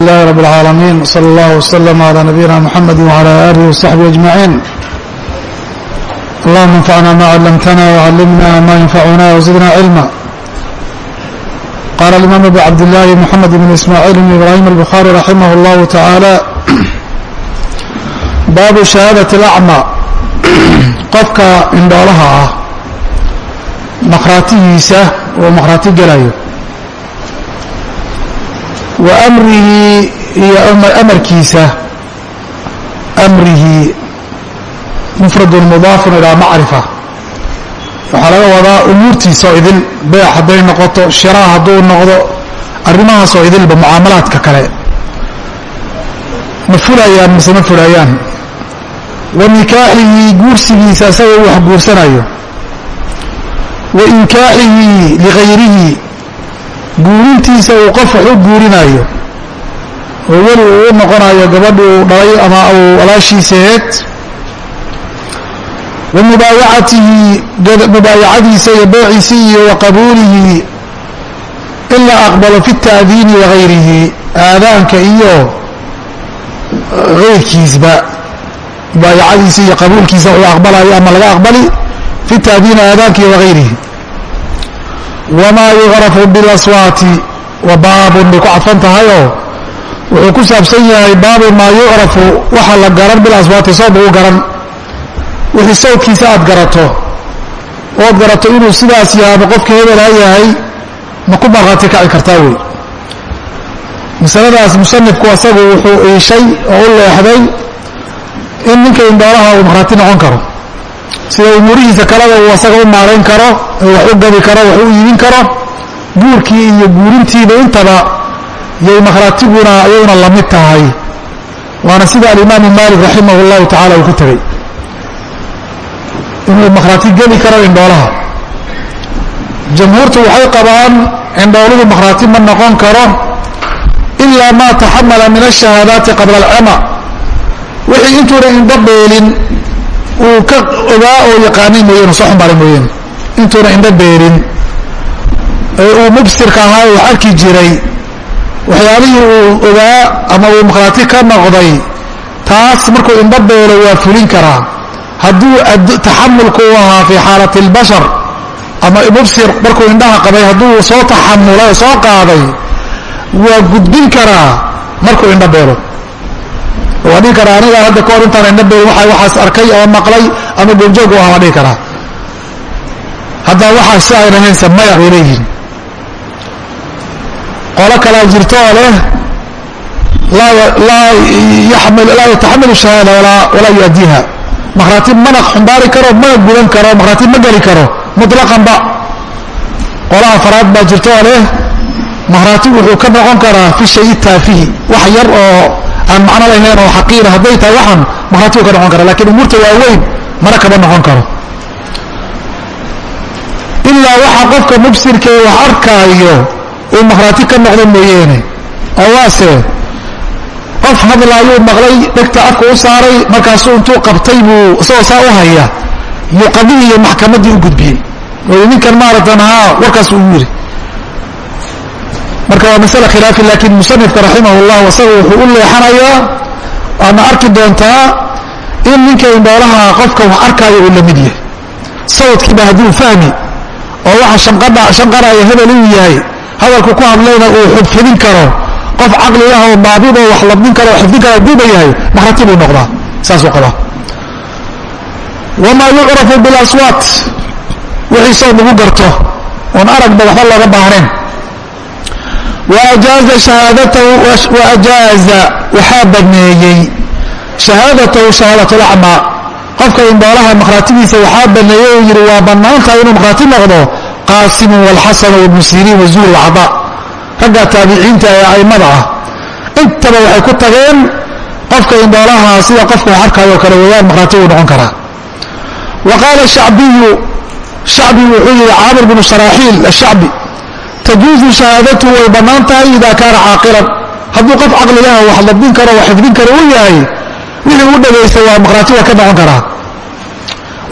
الله رب العالمين وصلى الله وسلم على نبينا محمد وعلى آله وصحبه أجمعين اللهم انفعنا ما علمتنا وعلمنا ما ينفعنا وزدنا علما قال الإمام أبو عبد الله محمد بن إسماعيل بن إبراهيم البخاري رحمه الله تعالى باب شهادة الأعمى qofka indhoolaha ah makhraatigiisa oo makhraati gelayo wa amrihi iyo amarkiisa. Amrihi mufradun mudaafun ilaa macrifa. Waxaa laga wadaa umuurtiisa oo idil beex hadday noqoto shiraa hadduu noqdo arrimahaas oo idilba mucaamalaadka kale. Ma fulayaan mise ma fulayaan? Wa nikaaxihi guursigiisa isagoo wax guursanayo wa inkaaxihi ligayrihi guurintiisa uu qof wax u guurinayo oo weli uu u noqonayo gabadhi uu dhalay ama uu walaashiisaheed wa mubaayacatihi mubaayacadiisa iyo beeciisii iyo wa qabuulihi in la aqbalo fi taadiini wagayrihi aadaanka iyo keyrkiisba mubaayacadiisa iyo qabuulkiisa wuxuu aqbalayo ama laga aqbali fi taadiini aadaanka iyo wagayrihi wamaa yucrafu bilaswaati wa baabun bay ku cadfan tahayoo wuxuu ku saabsan yahay baabu maa yucrafu waxa la garan bilaswaati soob lagu garan. Wixii sawdkiisa aad garato ood garato inuu sidaas yahay ama qofka hebelha yahay ma ku markhaati kaci kartaa wey. Masaladaas musanifku asagu wuxuu iishay oo u leexday in ninka indhoolaha uu markhaati noqon karo sida umuurihiisa kaleba uu asaga u maarayn karo wax u gabi karo wax u iibin karo guurkii iyo guurintiiba intaba yay makhraatiguna iyaguna la mid tahay. Waana sida alimaamu maalik raximah اllahu tacala uu ku tegey. Inuu makhraati geli karo indhoolaha jamhuurtu waxay qabaan indhooluhu makhraati ma noqon karo ilaa ma taxamala min ashahaadaati qabla alcama. Wixii intuuna indho beelin uu ka ogaa oo yaqaanay mooyane soo xumbaaray mooyane intuuna indho beerin. Ee uu mubsirka ahaa uu arki jiray waxyaalihii uu ogaa ama uu makhraati ka noqday taas markuu indho beelo waa fulin karaa. Hadduu taxamulku u ahaa fii xaalati اlbashar ama mubsir markuu indhaha qabay hadduu soo taxamulay oo soo qaaday waa gudbin karaa markuu indho beelo waa dhihi karaa aniga hadda kahor intaan indho beelin waa waxaas arkay ama maqlay ama goobjoog u ahaa waa dhihi karaa. Haddaa waxaa si ayna haynsa maya bay leeyihiin qolo kalaa jirto oo leh laa yataxamilu shahaada walaa yuadiiha makhraatib mana xumbaari karo mana gudan karo makhraatib ma geli karo muطlaqanba qola afaraad baa jirto oo leh makhraatib wuxuu ka noqon karaa fi shay taafihi wax yar oo aan macno lahayn oo xaqiira hadday tahay waxan makhraatib ka noqon kara lakiin umuurta waaweyn mana kaba noqon karo. Ilaa waxa qofka mubsirkee wax arkaayo uu makhraati ka noqdo mooyeene. Oo waase qof hadlaayuu maqlay dhegta afka u saaray markaasuu intuu qabtay buu isagoo saa u haya yuu qadihii iyo maxkamaddii u gudbiyey. Oo ninkan maaratan haa warkaas uu yidhi marka waa masale khilaafi laakiin musanifka raximah llah isaga wuxuu u leexanayaa waana arki doontaa in ninka indhoolaha qofka wax arkaayo uu la mid yahay? Sawdkiiba hadduu fahmi oo waxa shanqanaya hebel uu yahay hadalku ku hadlayna uu xubxidin karo qof caqlilah oo baabidoo wax labdin karo xifdin karo duuba yahay makrati buu noqdaa. Saasuu qabaa wamaa yucrafu bilaswaat wixiisoo lagu garto oon aragba waxba looga baahnayn waajaaza shahaadatahu waajaaza waxaa baneeyey shahaadatahu shahaadatulacmaa qofka indhoolaha makhraatigiisa waxaa baneeyey uu yidhi waa bannaantahay inuu makhraati noqdo qaasimu walxasan wabnu wazuur wacda ragga taabiciinta ee a'immada ah. Intaba waxay ku tageen qofka indhoolaha sida qofka arkaayo kale wayaan makhraati uu noqon karaa. Wa shacbiyu shacbi wuxuu yidhi caamir bnu sharaaxiil ashacbi tajuuzu shahaadatu way bannaan tahay ida kaana caaqilan hadduu qof caqligaha wax dabdin karo wax xifdin karo u yahay wixii u dhagaysta waa makhraati waa ka noqon karaa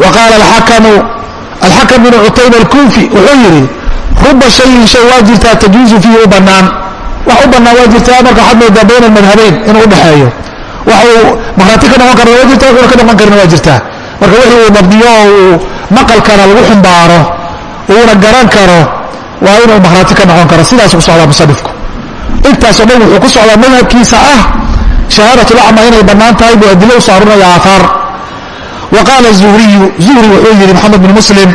wa qaala alxakam bnu cutayba alkuufi wuxuu yidhi ruba shayin shay waa jirtaa tajuuzu fiihi u bannaan wax u bannaan waa jirtaa marka waxaad moodaa bayna almadhabayn inuu udhexeeyo wax uu makhraati ka noqon karna waa jirtaa una ka noqon karina waa jirtaa marka wixii uu dabdiyo oo uu maqalkana lagu xumbaaro uuna garan karo waa inuu makhraati ka noqon karo sidaas ku socdaa musanifku intaasoo dhan wuxuu ku socdaa madhabkiisa ah shahaadat lacma inay bannaan tahay buu adilo u saarinaya aahaar wa qaala zuhriyu zuhri wuxuu yidhi maxamed bin muslim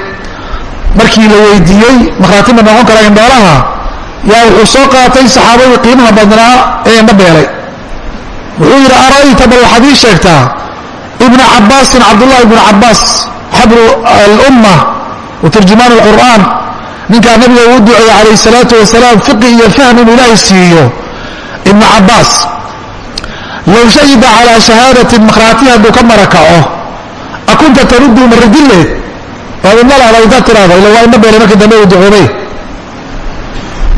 markii la weydiiyey makhraati ma noqon kara indhoolaha yaa wuxuu soo qaatay saxaabadii qiimaha badnaa ee indho beelay. Wuxuu yidhi ara'ayta bal waxaad ii sheegtaa ibna cabaasin cabdullahi ibnu cabaas xabru alumma wa turjumaan alqur'aan ninkaa nabiga uu duceeyey calayh salaatu wasalaam fiqi iyo fahm inuu ilaahay siiyo ibnu cabaas low shahida calaa shahaadatin makhraati hadduu ka marakaco. Akunta taruddu ma radilleed waad idna lahda intaad tiraahdo ila waa indho beelay markii dambe uu ducoobay.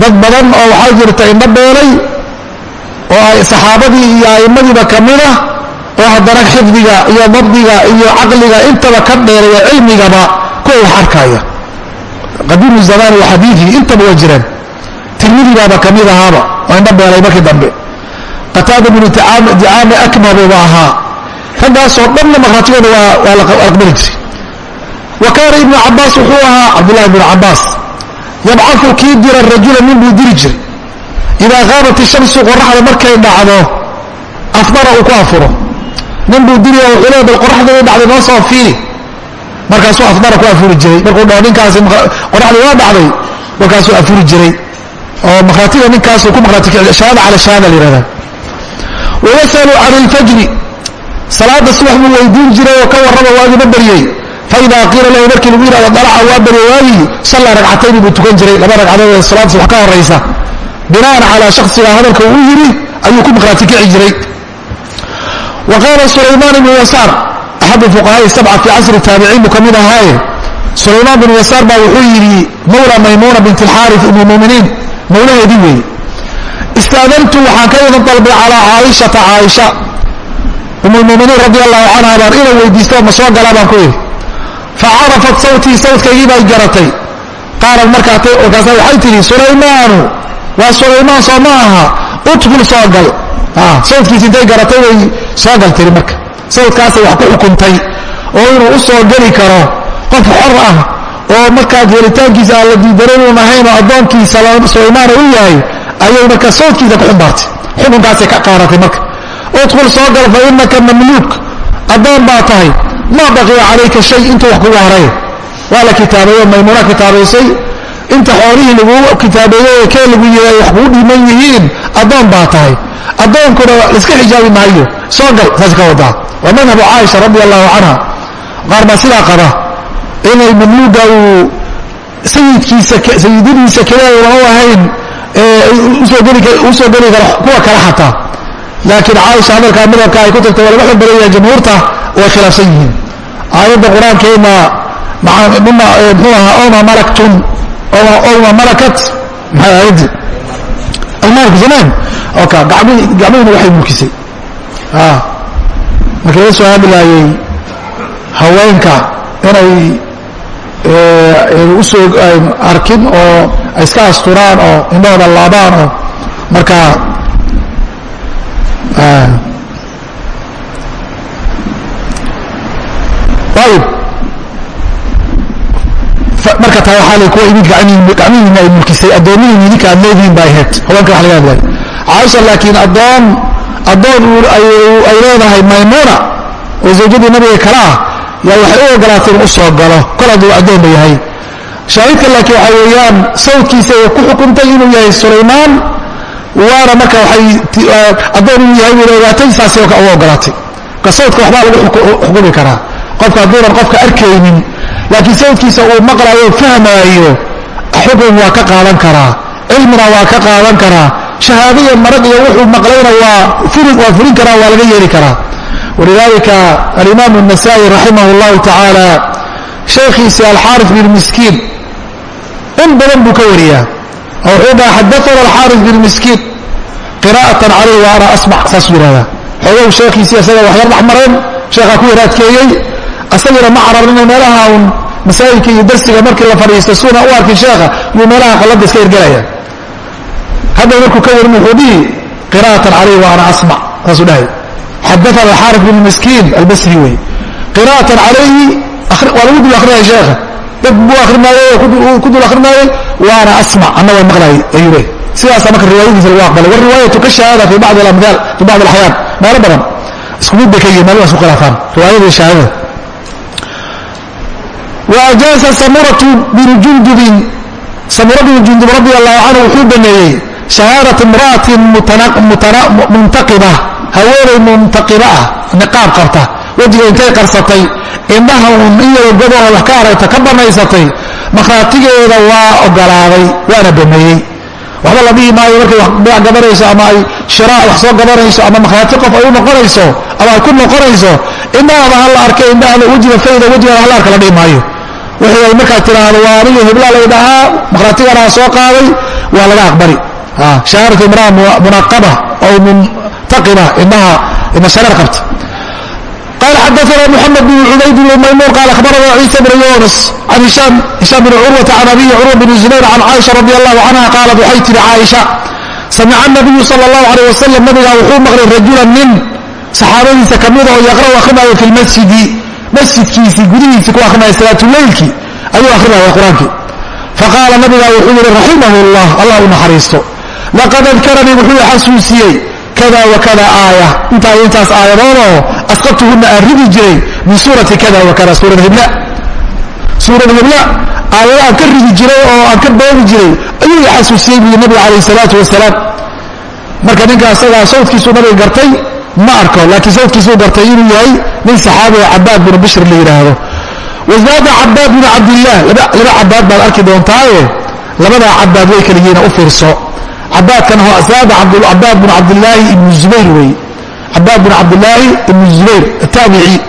Dad badan oo waxaa jirta indho beelay oo ay saxaabadii iyo a'immadiiba ka mid ah oo haddana xifdiga iyo dabdiga iyo caqliga intaba ka dheeraya cilmigaba kuwa wax arkaya qadiimu zamani wa xadiiii intaba waa jireen. Tirmidibaaba ka mid ahaaba oo indho beelay markii dambe. Qataada bnu dicaame akmabuba ahaa. Raggaasoo dhanna makhraajigooda waa la aqbali jiray. Wa kaana ibnu cabaas wuxuu ahaa cabdullahi bnu cabaas yabcau kii dira rajula nin buu diri jiray. Idaa qaabat ishamsu qoraxda markay dhacdo afdara uu ku afuro. Nin buu diri wuxuu le bal qoraxda dhacday noo soo fiili markaasuu afdara ku afuri jiray. Markuu dhaho ninkaasi qoraxda waa dhacday markaasuu afuri jiray. Oo makhraatiga ninkaasuu ku makhraati shahaada cala shahaada la yihahda wayasalu can ilfajri salaada subax buu weydiin jiray oo ka warraba waagima baryey faida qiila lahu markii lagu yihahdo dalaca waa barya waagii sallaa ragcatayni buu tukan jiray. Laba ragcadood ee salaada subax ka horaysa binaan calaa shaksiga hadalka uu yidhi ayuu ku makhraati kici jiray. Wa qaala sulaymaan ibnu yasaar axadu fuqahaai sabca fii casri taabiciin buu ka mid ahaaye. Sulaymaan binu yasaar baa wuxuu yidhi mawla maymuuna bint alxaari umu muminiin mawlaheedii weeye. Istaadantu waxaan ka idan dalbay calaa caaishata caaisha umulmuminiin radi allahu canha baan ina weydiista ma soo galaa baan ku yidhi. Fa carafat sawtii sawdkaygii bay garatay. Qaalat markaas waxay tidhi sulaymaanu waa sulaymaan soo ma aha udkul soo gal. Sawdkiisi intay garatay way soo gal tiri marka sawdkaasay wax ku xukuntay oo inuu u soo geli karo qof xor ah oo markaad helitaankiisa aan la diidaran ahayn oo addoonkiisa sulaymaana u yahay ayay marka sawdkiisa ku xumbaartay. Xukunkaasay ka qaaratay marka. Udkul soo gal fa inaka mamluuk. Addoon baa tahay. Maa baqiya calayka shay intuu wax kugu haray? Waa la kitaabeeyo maymuuna kitaabaysay inta xoolihii laguu kitaabeeyey ee kee lagu yiri ay wax kuu dhiman yihiin? Addoon baa tahay addoonkuna laiska xijaabi maayo. Soo gal saas ka wadaa waa madhabu caaisha radi allahu canha qaar baa sidaa qaba. Inay mamluuga uu sayidkiisa sayidadiisa keliya una ahayn u soo geli karo kuwa kale xataa. Laakiin caaisha hadalkaa madhabka ay ku tagtay waa laga xog jamhuurta way khilaafsan yihiin. Aayadda qur'aankeena mxuu ahaa oma malaktum oma malakat. Maxay aayaddi almaalku zamaan oka gacmihiina waxay mulkisay. Markii laga soo hadlaayey haweenka inay u soo arkin oo iska asturaan oo indhahooda laabaan oo markaa ayib marka taa waxaa la kuwa idin gacmihiina ay mulkisay addoomihiin idinka aad leedihiin baa ahayd. Haweenka wax laga hadlaya caaisha laakiin addoon addoon ay leedahay maymuuna oo zawjadii nabiga kale ah yaa waxay u ogolaatay in u soo galo. Kol hadduu addoonba yahay. Shaahidka laakiin waxaa weeyaan sawdkiisa ay ku xukuntay inuu yahay sulaymaan waana marka waxay addoon inuu yahay wayna ogaatay saasay uga ogolaatay. Marka sawdka waxbaa lagu xukumi karaa. Qofka hadduunan qofka arkaynin laakiin sawdkiisa uu maqlayo fahmaayo xukun waa ka qaadan karaa cilmina waa ka qaadan karaa shahaadaiyo marag iyo wuxuu maqlayna waa waa fulin karaa waa laga yeeli karaa walidaalika alimaam الnasa'i raximah اllahu tacaala shaykhiisi alxaarif bin miskiin in badan buu ka wariyaa oo wuxuu dhaha xadaana alxaarif bin miskiin qira'atan calayh wa ana asmac saasuu yihahdaa xoogow sheekhiisii isaga waxyar dhex mareen sheekhaa ku yar adkeeyey asaguna ma cararina meelaha un masaajidka iyo darsiga markii la fadhiisto suuna u arkin sheekha yuu meelaha qalada iska hirgelaya hadda markuu ka warin wuxuu dhihi qira'atan calayhi wa ana asmac saasuu dhahay. Xadaana alxaarif bn miskiin albasri wey qira'atan calayhi waa lagu dul akrinaya sheekha. Dad buu akrinaayey ku dul akrinaayey waana asmac anna waa maqlaayay ayuu leey sidaasa marka riwaayadiisa lagu aqbalay war riwaayatu ka shahaada fi bacdi alamdaal fi bacdi alaxyaan meelo badan. Isku mid bay ka yihiin meelo isku khilaafaan riwaayada shahaadada wa ajaaza samuratu binu jundubin. Samura binu jundub radi allahu canhu wuxuu baneeyey shahaadat imra'atin muntaqiba haweenay muntaqiba ah niqaab qabta. Wejiga intay qarsatay. Indhaha un in yaro godoha wax ka aragta ka banaysatay makhraatigeeda waa ogolaaday waana baneeyey waxba la dhihi maayo markay wax gabanayso ama ay shiraa wax soo gabanayso ama makhraati qof ay u noqonayso ama ay ku noqonayso. Indhahaba hala arka indhahada wejiga arka la dhihi maayo wixii ay markaa tiraahdo waa aniga hiblaa laydhahaa makhraatiganaa soo qaaday waa laga aqbali. Shahaaratu imraa munaqaba oo muntaqiba indhaha indha shareer qabta. Qala xadaana mxamed bn cubayd bn maymuun qaal akhbarana ciisa bn yunis can hishaam bn curwata can abiyi curwa bn zubayr can caaisha radi allahu canha qaalat waxay tihi caaisha samica nabiyu sal اllahu alيh wasalam nabigaa wuxuu maqlay rajulan nin saxaabadiisa kamida oo yaqra'u akhrinaayo fi lmasjidi masjidkiisii gudihiisii ku akhrinaya salaatuleylkii ayuu akhrinaya qur'aankii faqaala nabigaa wuxuu yihi raximahu llah allah u naxariisto. Laqad adkaranii wuxuu xasuusiyey. Kada wakada aaya. Intaa intaas aayadoodoo asqabtuhuna aan ridi jiray min suurati kada wakada suurad hibla. Suurad hibla aayado aan ka ridi jiray oo aan ka boogi jiray ayuu i xasuusiyey buyi nabiga calayh salaatu wasalaam. Marka ninka asagaa sawdkiisuu nabiga gartay ma arko laakiin sawdkiisuu gartay inuu yahay nin saxaabi cabaad binu bishr la yidhaahdo wazaada cabaad binu cabdillaah laba cabaad baad arki doontaaye? Labadaa cabaad way kala yihiina u fiirso. Cabaadkan zaada cabaad bn cabdilaahi ibn zubayr wey. Cabaad bn cabdilaahi ibn zubayr ataabici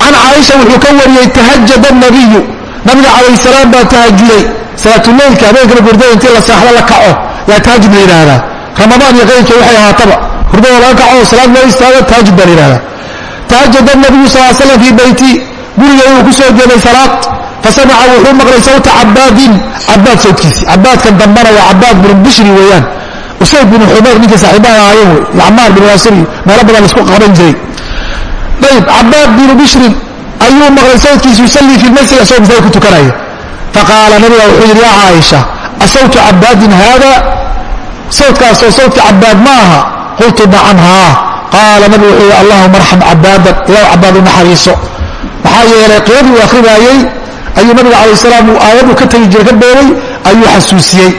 can caaisha wuxuu ka wariyey tahajada nabiyu nabiga calayh salaam baa tahajuday salaatuleylka habeenkana hurdada intii la saaxdo la kaco. Yaa tahajud la yidhaahdaa ramadaan iyo qayrka waxay ahaataba hurdada laga kaco salaad loo istaago tahajud baa la yidhahdaa. Tahajada nabiyu sal slam fii beyti guriga inuu ku soo jeeday salaad fasamica wuxuu maqlay sawta cabaadin cabaad sawtkiisi. Cabaadkan dambana waa cabaad binu bishri weeyaan. Usayd binu xumayr ninkii saaxiibaha ahaayeen wey yacmaar binu yaasiri meelo badan la isku qaban jiray. Ayib cabaad binu bishrin ayuu maqlay sawtkiisi yusallii fi lmasjid asagoo masaajid ku tukanaya. Faqaala nabiga wuxuu yidhi yaa caaisha asawtu cabaadin haada? Sawtkaasoo sawtka cabaad ma aha qultu nacan haa qaala nabigu wuxuu yidhi allahuma arxam cabaadan ilaw cabaad u naxariiso. Maxaa yeelay qiyadii uu akhrinayey ayuu nabiga calayh salaam uu aayaduu ka tegi jiray ka beelay ayuu xasuusiyey.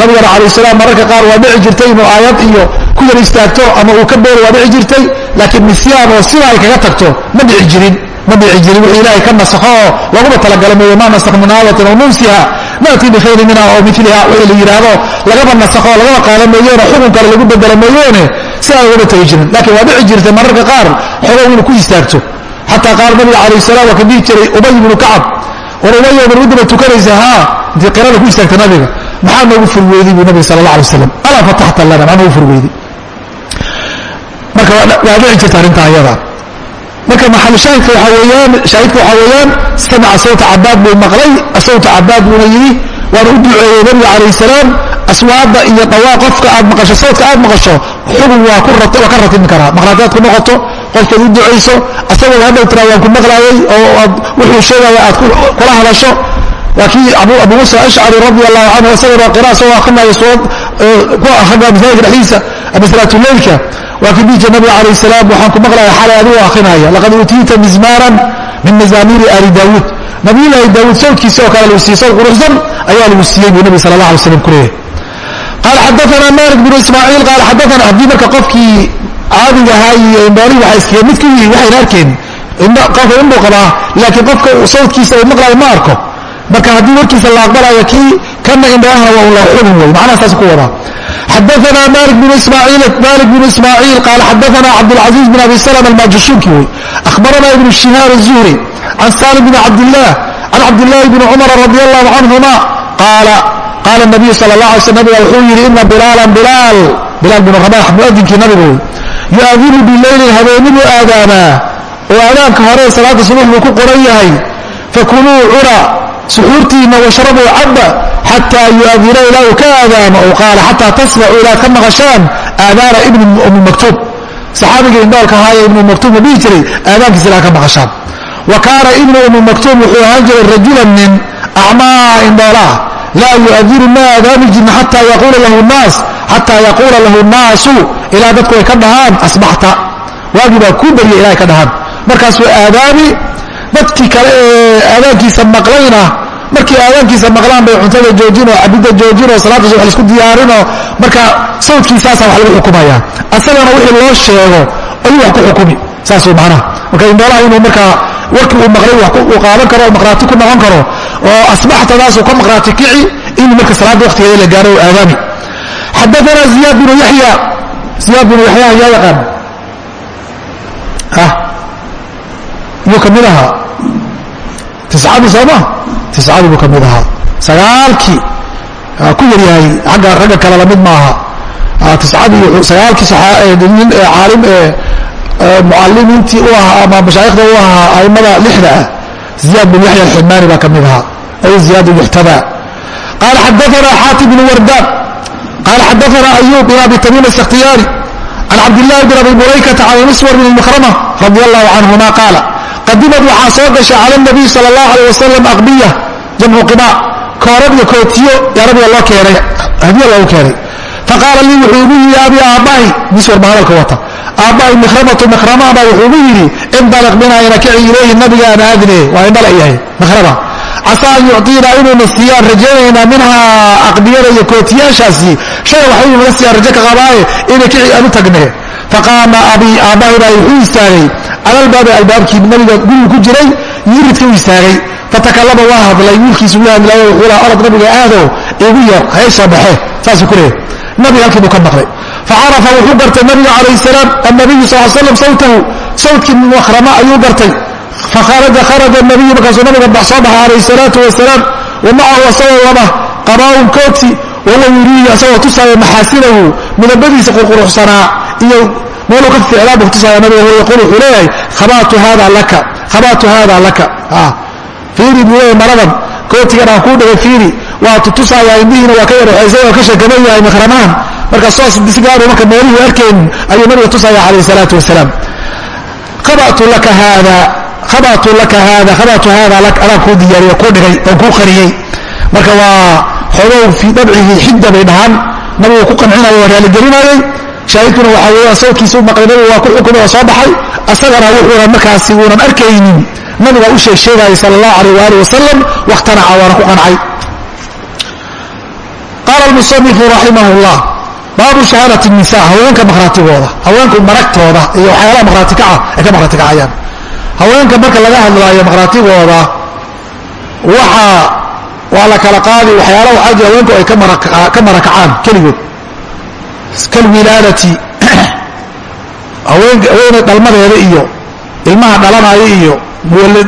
Nabigana calayh salaam mararka qaar waa dhici jirtay inuu aayad iyo ku yar istaagto ama uu ka beelo waa dhici jirtay laakiin nisyaan oo sida ay kaga tagto ma dhici jirin ma dhici jirin wixii ilaahay ka nasakho oo laguma talagala mooye maa nasakh min aayatin aw nunsiha naatii bikhayri minha oo miliha wixii la yidhaahdo lagaba nasakho oo lagaba qaada mooyeene xukun kale lagu bedelo mooyeene si aan ugama tegi jirin laakiin waa dhici jirtay mararka qaar xogow inuu ku istaagto. Xataa qaar nabiga calayh salaam waa ka dhihi jiray ubay ibnu kacab. War umayo marwidaba tukanaysa haa intii qirada ku istaagta nabiga maxaa noogu furweyday buu nabiga sal allah alay waslam alaa fataxta lana maxaa noogu furweyday marka waa dhici jirta arrinta ayada marka maxal shaahidka waxaa weeyaan shaahidka waxaa weeyaan samica sawta cabaad buu maqlay sawta cabaad buuna yidhi waana u duceeyey nabiga calayh salaam aswaada iyo dhawaa qofka aad maqasho sawdka aad maqasho xubun waa ka ratimi karaa maqlaataad ku noqoto qofkaad u ducayso asagoo hadhow tiraa waan ku maqlaayay oo aad wuxuu sheegaya aad kula hadasho waa kii abu muusa ashcari radi allahu canhu isagana qira isagoo akrinaayo suurad ku akrinaya masaajidka dhexdiisa ama salaatuleylka waa kii dhihi nabiga calayh salaam waxaan ku maqlaya xalay adigu akrinaya laqad uutiita mizmaaran min mazaamiiri ali daawuud nabiyullaahi daawuud sawdkiisa oo kale lagu siiyey sawd quruxsan ayaa lagu siiyey buu nabi sala allah alay slam ku leeyahay qaala xadaana malik bnu ismaaciil qaala xadaana haddii marka qofkii caadiga ahaa iyo indhoolihii waxa iskaga mid ku yihiin waxayna arkeen qofka indhuu qabaa laakiin qofka sawdkiisa uu maqlaayo ma arko marka haddii warkiisa la aqbalayo kii kana indhaahana waa un la xubin wey macnaha saas ku wadaa xadaana malik bnu ismaaciil malik bnu ismaaciil qaala xadaana cabdulcaziiz bin abi salama almaajushuki wey akhbarana ibnu shihaar الzuhri can salim bn cabdilah can cabdillaahi bni cumara radi allahu canhuma qaala qaala nabiyu sal la alay sl nabiga wuxuu yidhi ina bilaalan bilaal. Bilaal binu rabax muadinkii nabigu wey yu'adinu bileylin habeenibuu aadaamaa oo aadaanka hore salaada subax buu ku qoran yahay fakuluu cuna suxuurtiina washrabuu caba xataa yuadina ilaa ka aadaamo ou qaala xataa tasmacuu ilaad ka maqashaan aadaana ibni ummi maktuub saxaabigii indhoolka ahaaye ibnu maktuub la dhihi jiray aadaankiisa ilaa ka maqashaan. Wa kaana ibnu ummi maktuub wuxuu ahaan jiray rajulan nin acmaa indhoolaah laa yuadinu ma aadaami jirna xataa yaquula lahu naas xataa yaquula lahu naasu ilaa dadku ay ka dhahaan asbaxta. Waagii baa kuu barya ilaa ay ka dhahaan. Markaasuu aadaami dadkii kale ee aadaankiisa maqlayna markii aadaankiisa maqlaan bay cuntada joojinoo cabidda joojinoo salaaddaas wax la isku diyaarinoo marka sawdkiisaasa wax lagu xukumaya. Asagana wixii loo sheego ayuu wax ku xukumi saasuu macnaha. Marka indhoolaha inuu markaa warkii uu maqlay uu qaadan karo oo maqhraati ku noqon karo oo asbaxtadaasuu ka maqhraati kici inuu marka salaadda waktigeeda la gaaro oo aadaami. Xadaana ziyaad binu yaxya ziyaad binu yaxya yaa yaqaan. Yuu ka mid ahaa tiscadii sooma? Tiscadii buu ka mid ahaa. Sagaalkii ku yaryahay agga ragga kale la mid maaha. Tiscadii sagaalkii nin caalim ee mucalimiintii u ahaa ama mashaayikhda u ahaa aimada lixda ah ziyaad bin yaxya alximaani baa ka mid ahaa. Ay ziyaad yuxtada qaala xadaana xaatim bn wardaan. Qaala xadaana ayub bin abi tamiim asakhtiyaani can cabdillahi bin abi mulaykata can miswar bn makrama radi allahu canhuma qaala qadimad waxaa soo gashay cala nabiy sal اllahu alيh wasalam aqbiya jamcu qiba koorad iyo kootiyo yaa nabiga loo keenay hadiya loogu keenay. Faqaala lii wuxuu igu yidhi abi aabbahi miswar baa hadalka wata. Aabbahi mikramatu mikrama baa wuxuu igu yidhi indalaq bina ina kici ilayhi nabiga aan aadine waa indhala yahay mikrama casaa an yucطiina inuuna siiyaan rajaynaynaa minhaa aqbiyada iyo kootiyaashaasi. Shay waxay naga siiyaan rajo ka qabaaye ina kici aan u tagne faqaama abii aabbahi baa wuxuu istaagay. Calalbaabi albaabkii nabiga gurigu ku jiray yiridka u istaagay. Fatakalama waa hadlay wiilkiisu la hadlaayo wuxuu laha orod nabiga aado igu hay soo baxe saasuu ku leeyahy nabiga halkii buu ka maqlay. Facarafa wuxuu gartay nabiga calayh salaam annabiyu sal slam sawtahu. Sawtkii makhrama ayuu gartay fakharaja kharaja nabiyu markaasuu nabiga soo baxay calayh salaatu wasalaam wa macahu asagoo wada qabaa'un kooti wahuwa yuriihi asagoo tusaaya maxaasinahu midabadiisa qurquruxsanaa iyo meeluu ka ficlaa buu tusaaya nabiga yaquul wuxuu leeyahay khabaatu hada laka khabaatu hada laka fiiri buu leeyahay maradan kootigan aan kuu dhigay fiiri waa tutusaaya indhihiina waa ka yaraxaysan oo ka shakaman yahay makramahan marka soos disgaaru marka meelihii arkaynin ayuu nabiga tusaaya calayh salaatu wasalaam khabatu laka haada khabatu laka haada khabatu hada lak adaan kuu diyaariyo kuu dhigay oon kuu qariyey. Marka waa xogow fii dabcihi xidda bay dhahaan. Nabigu ku qancinayo waa raaligelinayay shaahidkuna waxaa weeyaan sawdkiisa u maqlay nabigu waa ku xukumay oo soo baxay. Asagana wuxuuna markaasi uunan arkaynin. Nabiga u sheeg sheegayay sal allahu alayh waali wasalam wakhtanaca waana ku qancay. Qaala almusanifu raximah llah baabu shahaadati nisa haweenka markhaatigooda haweenku maragtooda iyo waxyaalaha markhaati kaca ay ka markhaati kacayaan haweenka marka laga hadlaayo markhaatigooda waxa waa la kala qaadi waxyaala waxaa jira haweenku ay ka marakacaan keligood. Kalwilaadati haweeney dhalmadeeda iyo ilmaha dhalanaya iyo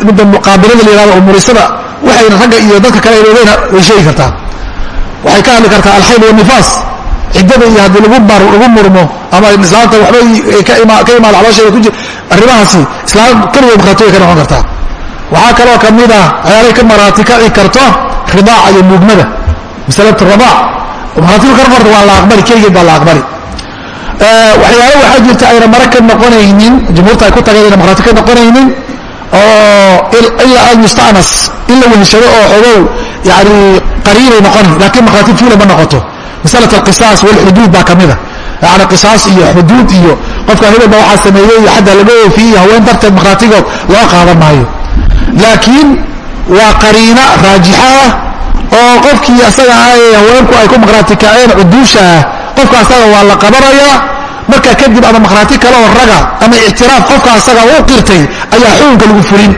midda muqaabilada la yihahdo umurisada waxayna ragga iyo dadka kale iloodayna way sheegi kartaa waxay ka hadli kartaa alxayl wanifaas ciddada iyo haddii lagu murmo ama islaamta waxbay ka imaad caloosheeda ku jir arrimahaasi islaam keligood markhaati way ka noqon kartaa. Waxaa kaloo ka mid ah waxyaalay ka maraati kaci karto ridaaca iyo nuugmada masalatu radaac markhaatigu ka noqorta waa la aqbali keligeed baa la aqbali. Waxyaalo waxaa jirta ayna mara ka noqonaynin jumhuurta ay ku tageen ayna markhaati ka noqonaynin oo ilaa an yustanas in la weheshado oo xogow yani qariinay noqoni laakiin markhaati fiila ma noqoto. Masalat alqisaas walxuduud baa ka mida yani qisaas iyo xuduud iyo qofka hebelba waxaa sameeyey iyo xadda laga oofiye iyo haween darteed markhaatigood loo qaadan maayo. Laakiin waa qariina raajixa ah oo qofkii asaga ah ee haweenku ay ku markhaati kaceen cuduusha ah. Qofka asaga waa la qabanayaa marka kadib ama markhaati kale oo raga ama ictiraaf qofka asaga u qirtay ayaa xukunka lagu fulin.